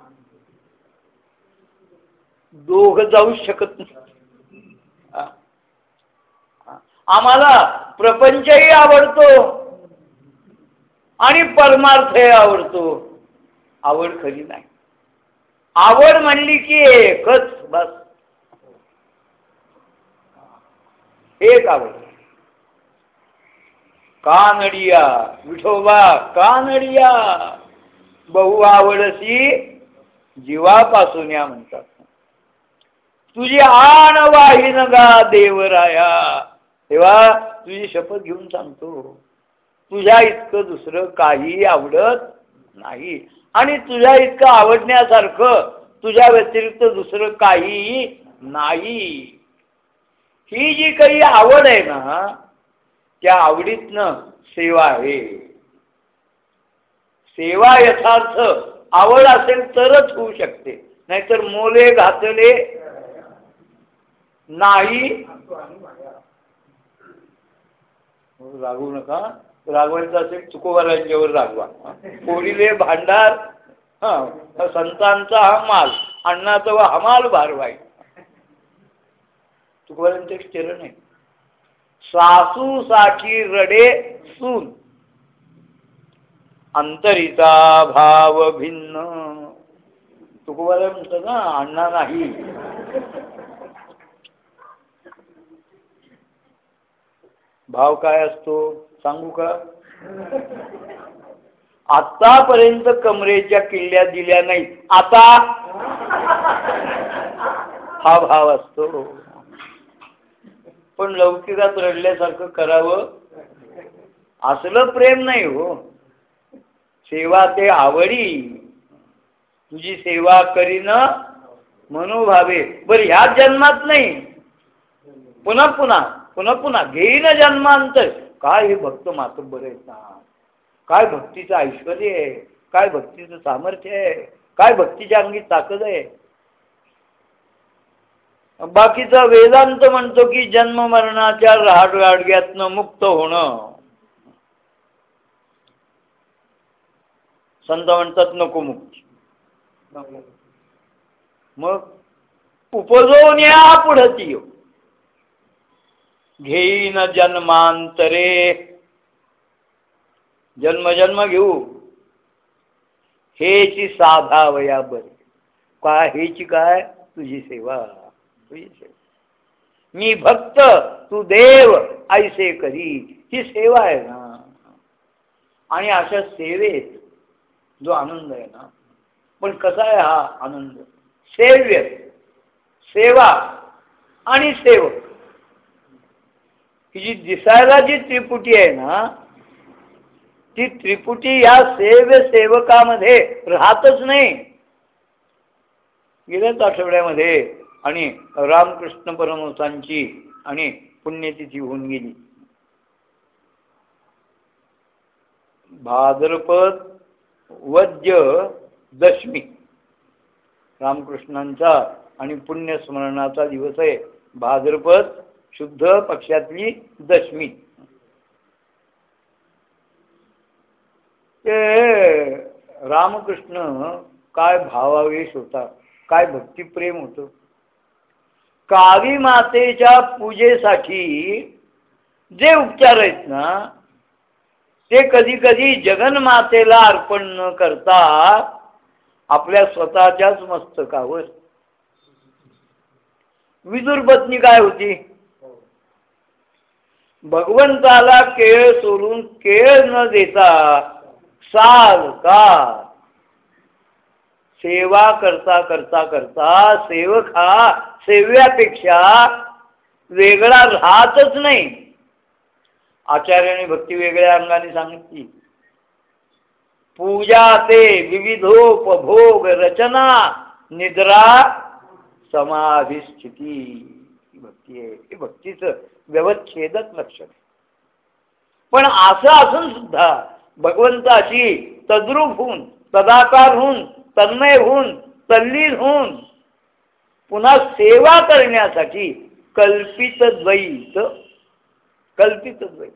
दोघ जाऊ शकत नाही. आम्हाला प्रपंचही आवडतो आणि परमार्थही आवडतो. आवड खरी नाही. आवड म्हणली की एकच बस. एक आवड. कानडिया विठोबा कानडिया. बहु आवडसी जीवापासून या म्हणतात. तुझी आण वाहीन गा देवराया. तेव्हा तुझी शपथ घेऊन सांगतो. तुझ्या इतकं दुसरं काही आवडत नाही. आणि तुझ्या इतकं आवडण्यासारखं तुझ्या व्यतिरिक्त दुसरं काही नाही. ही जी काही आवड आहे ना त्या आवडीतनं सेवा आहे. सेवा यथार्थ आवड असेल तरच होऊ शकते. नाहीतर मोले घातले नाही. रागवू नका. रागवायचं असेल चुकोबारांच्यावर रागवा. पोरीले भांडार हा संतांचा हा माल अण्णाचा व हमाल भारवाई तुकोबारांचे चरण आहे सासू साठी रडे सून. अंतरिता भाव भिन्न. तुकोबाला म्हणतात ना अण्णा नाही. भाव काय असतो? सांगू का? आतापर्यंत कमरेच्या किल्ल्या दिल्या नाही. आता? हा भाव असतो. पण लौकिकात रडल्यासारखं करावं? असलं प्रेम नाही हो. सेवा ते आवडी. तुझी सेवा करीन मनोभावे. बर ह्या जन्मात नाही. पुन्हा पुन्हा. पुन्हा पुन्हा घेईन जन्मांतर. काय हे भक्त मात्र बरं आहेत ना? काय भक्तीचं ऐश्वर आहे? काय भक्तीचं सामर्थ्य आहे? काय भक्तीच्या अंगी ताकद आहे? बाकीचा वेदांत म्हणतो की जन्म मरणाच्या राडगाडग्यातनं मुक्त होणं. संत म्हणतात नको मुक्ती. मग उपजवून या पुढती घेईन जन्मांतरे. जन्म जन्म घेऊ. हेची साधा वया बरे. काय हेची काय? तुझी सेवा. तुझी सेवा. मी भक्त तू देव ऐसे करी. ही सेवा आहे ना. आणि अशा सेवेत जो आनंद आहे ना. पण कसा आहे हा आनंद? सेव्य. सेवा आणि सेवक. ही जी दिसायला जी त्रिपुटी आहे ना ती त्रिपुटी या सेव सेवकामध्ये राहतच नाही. गेल्याच आठवड्यामध्ये आणि रामकृष्ण परमहंसांची आणि पुण्यतिथी होऊन गेली. भाद्रपद वद्य दशमी. रामकृष्णांचा आणि पुण्यस्मरणाचा दिवस आहे भाद्रपद शुद्ध पक्षातली दशमी. ते रामकृष्ण काय भावावेश होता काय भक्तिप्रेम होतं? कावी मातेच्या पूजेसाठी जे उपचार आहेत ना ते कधी कधी जगन्मातेला अर्पण न करता आपल्या स्वतःच्याच मस्तकावर. विदुर पत्नी काय होती? भगवंताला केळ सोडून केळ न देता साल का सेवा करता करता करता सेवक हा सेव्यापेक्षा वेगळा राहतच नाही. आचार्याने भक्ती वेगळ्या अंगाने सांगितली. पूजा ते विविधोपभोग रचना निद्रा समाधिस्थिती. भक्ती आहे. हे भक्तीचं व्यवच्छेदक लक्षण पण असं असून सुद्धा भगवंताची तद्रूप होऊन तदाकार होऊन तन्मय होऊन तल्लीन होऊन पुन्हा सेवा करण्यासाठी कल्पित द्वैत कल्पित द्वैत.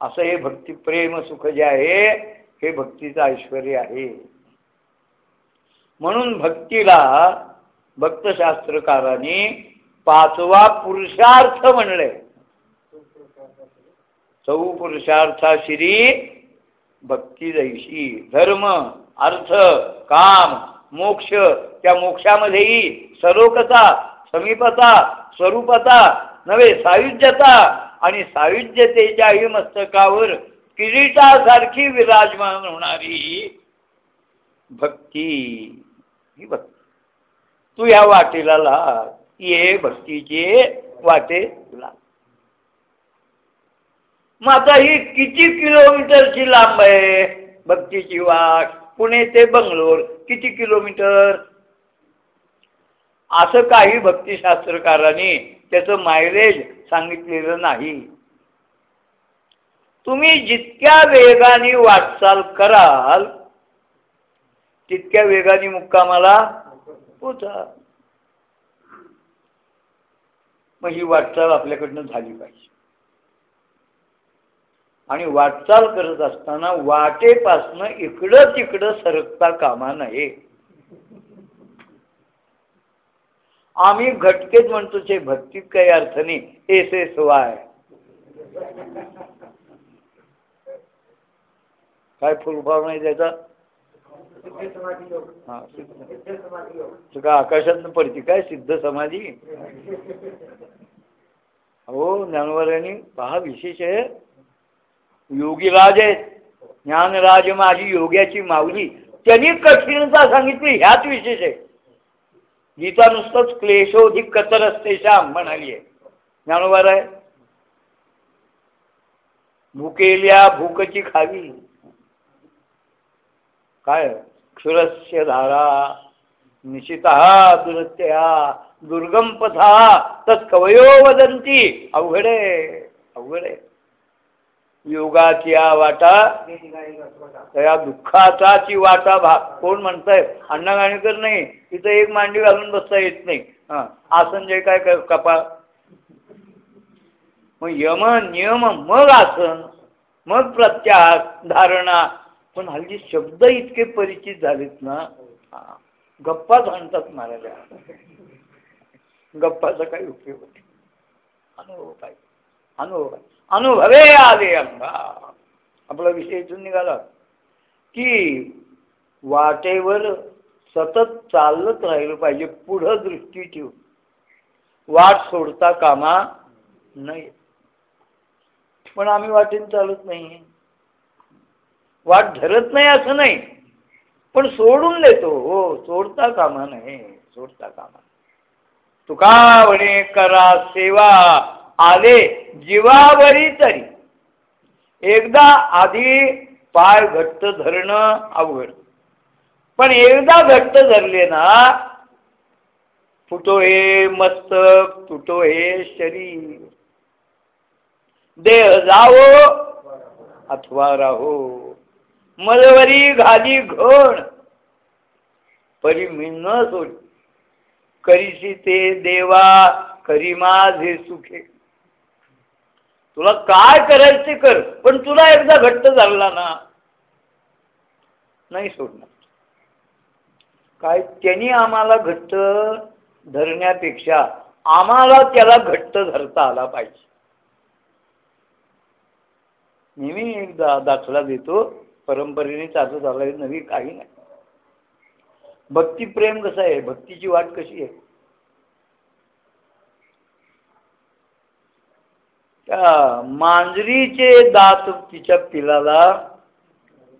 असं हे भक्ती प्रेम सुख जे आहे हे भक्तीचं ऐश्वर आहे. म्हणून भक्तीला भक्तशास्त्रकारांनी पाचवा पुरुषार्थ म्हणले. चौ पुरुषार्थाशिरी भक्ती दैशी धर्म अर्थ काम मोक्ष. त्या मोक्षामध्येही सरोकता समीपता स्वरूपता नव्हे सायुज्यता आणि सायुज्यतेच्याही मस्तकावर किरीटासारखी विराजमान होणारी भक्ती. ही भक्ती. तू ह्या वाटेला लाग. ये भक्तीचे वाटे लाग मग आता ही किती किलोमीटरची लांब आहे भक्तीची वाट. पुणे ते बंगलोर किती किलोमीटर? असं काही भक्तिशास्त्रकारांनी त्याचं मायलेज सांगितलेलं नाही. तुम्ही जितक्या वेगाने वाटचाल कराल तितक्या वेगाने मुक्कामाला पोचा मग ही वाटचाल आपल्याकडनं झाली पाहिजे. आणि वाटचाल करत असताना वाटेपासनं इकडं तिकडं सरकता कामा नये. आम्ही घटकेत म्हणतो ते भक्तीत काही अर्थ नाही. S S Y. काय फुलफॉर्म नाही त्याचा? हा का आकाशात पडती काय सिद्ध समाधी हो ज्ञानवारांनी पहा विशेष आहे योगीराज आहेत. ज्ञानराज माझी योग्याची माऊली. त्यांनी कठीणता सांगितली ह्याच विशेष आहे. गीता नुसतंच क्लेशोधिक कतर असते श्याम म्हणाली आहे. ज्ञानोबार आहे. भुकेल्या भूकची खावी. काय? क्षुरस्य धारा। निशिता दुरत्या दुर्गम पथा तत् कवयो वदंती अवघडे अवघडे। योगाची वाटा त्या दुःखाचाची वाटा भा कोण म्हणताय? अण्णा गाणेकर नाही. तिथं एक मांडी घालून बसता येत नाही. हा आसन जे काय कपा मग यम नियम मग आसन मग प्रत्याहार धारणा पण हल्ली शब्द इतके परिचित झालेत ना गप्पाच आणतात मारायला. गप्पाचा काही उपयोग नाही. अनुभव पाहिजे. अनुभव अनुभवे आले अंगा आपला विषय इथून निघाला. की वाटेवर सतत चालत राहिलं पाहिजे पुढं दृष्टी ठेवून. वाट सोडता कामा नाही पण आम्ही वाटेन चालत नाही वाट धरत नाही असं नाही. पण सोडून देतो. हो सोडता कामा नाही सोडता कामा तुका म्हणे करा सेवा. आले जीवावरी तरी. एकदा आधी पाय घट्ट धरणं अवघड. पण एकदा घट्ट धरले ना फुटो हे मस्तक तुटो हे शरीर. देह जावो अथवा राहो. मलवरी घाली घोण. परी मी न सोड. करीशी ते देवा करी माझे सुखे. तुला काय करायचे कर पण तुला एकदा घट्ट झाला ना नाही सोडणार. काय त्यांनी आम्हाला घट्ट धरण्यापेक्षा आम्हाला त्याला घट्ट धरता आला पाहिजे. नेहमी एकदा दाखला देतो परंपरेने चालत आला नवी काही नाही. भक्ती प्रेम कसं आहे? भक्तीची वाट कशी आहे? त्या मांजरीचे दात तिच्या पिलाला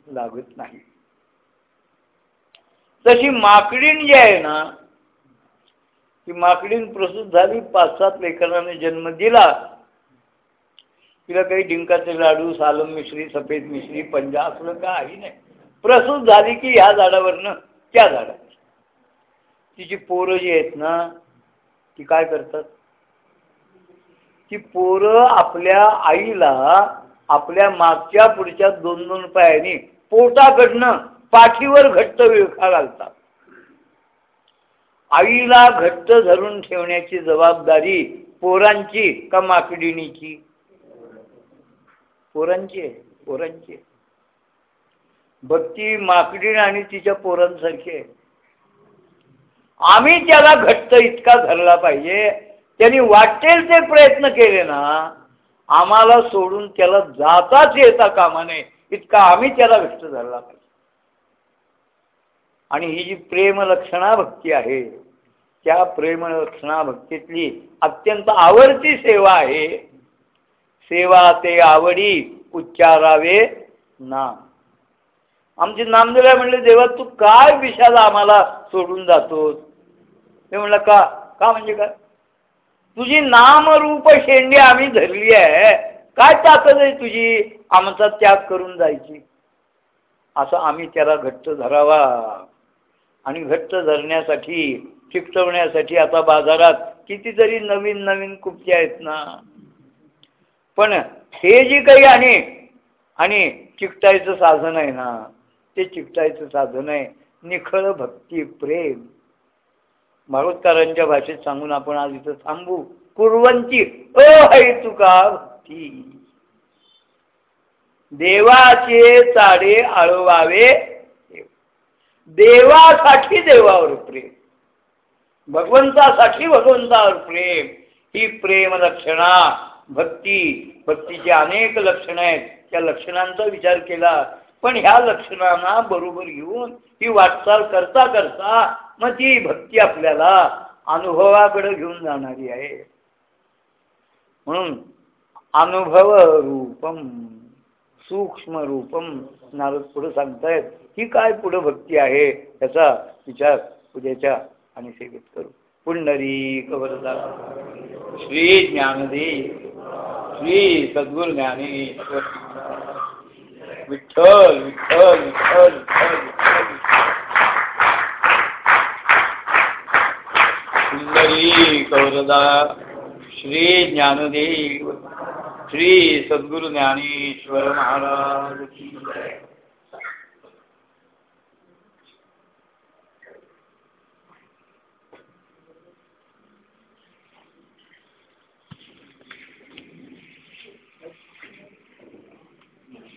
लागत नाही. तशी माकडीण जी आहे ना ती माकडीण प्रसूत झाली पाच सात लेखनाने जन्म दिला तिला काही डिंकाचे लाडू सालम मिश्री सफेद मिश्री पंजा असलं काही नाही. प्रसूत झाली की ह्या झाडावरनं त्या झाडावर तिची पोरं जी आहेत ना ती काय करतात? ती पोरं आपल्या आईला आपल्या मागच्या पुढच्या दोन दोन पायाने पोटाकडनं पाठीवर घट्ट विळखा घालतात. आईला घट्ट धरून ठेवण्याची जबाबदारी पोरांची का माकडिणीची? पोरांची आहे पोरांची आहे. भक्ती माकडीण आणि तिच्या पोरांसारखी आहे. आम्ही त्याला घट्ट इतका धरला पाहिजे त्यांनी वाटेल ते प्रयत्न केले ना आम्हाला सोडून त्याला जाताच येता कामा नये इतका आम्ही त्याला घट्ट धरला पाहिजे. आणि ही जी प्रेमलक्षणा भक्ती आहे त्या प्रेमलक्षणा भक्तीतली अत्यंत आवडती सेवा आहे. सेवा ते आवडी उच्चारावे नाम. आमचे नामदेव म्हणले देवा तू काय विषाला आम्हाला सोडून जातोस? ते म्हणलं का का म्हणजे काय? तुझी नामरूप शेंडी आम्ही धरली आहे. काय ताकद आहे तुझी? आमचा त्याग करून जायची. असं आम्ही त्याला घट्ट धरावा. आणि घट्ट धरण्यासाठी चिकटवण्यासाठी आता बाजारात कितीतरी नवीन नवीन कुपचे आहेत ना. पण हे जी काही आणि आणि चिकटायचं साधन आहे ना ते चिकटायचं साधन आहे. निखळ भक्ती प्रेम. भागवतकारांच्या भाषेत सांगून आपण आज इथं थांबू. कुरवंती तुका भक्ती. देवाचे चाडे आळवावे. देवासाठी देवावर प्रेम. भगवंतासाठी भगवंतावर प्रेम. ही प्रेम लक्षणा भक्ती भक्तीची अनेक लक्षणं आहेत. त्या लक्षणांचा विचार केला पण ह्या लक्षणांना बरोबर घेऊन ही वाटचाल करता करता मग ती भक्ती आपल्याला अनुभवाकडे घेऊन जाणारी आहे. म्हणून अनुभव रूपम सूक्ष्म रूपम नारद पुढे सांगतायत ही काय पुढं भक्ती आहे याचा विचार उद्याच्या आणि सेवेत करू. पुंडरी कवरदा श्री ज्ञानदेव. श्री सद्गुरू ज्ञानेश्वर विठ्ठल विठ्ठल विठ्ठल विठ्ठल. सुंदरी कौरदा श्री ज्ञानदेव श्री सद्गुरु ज्ञानेश्वर महाराज.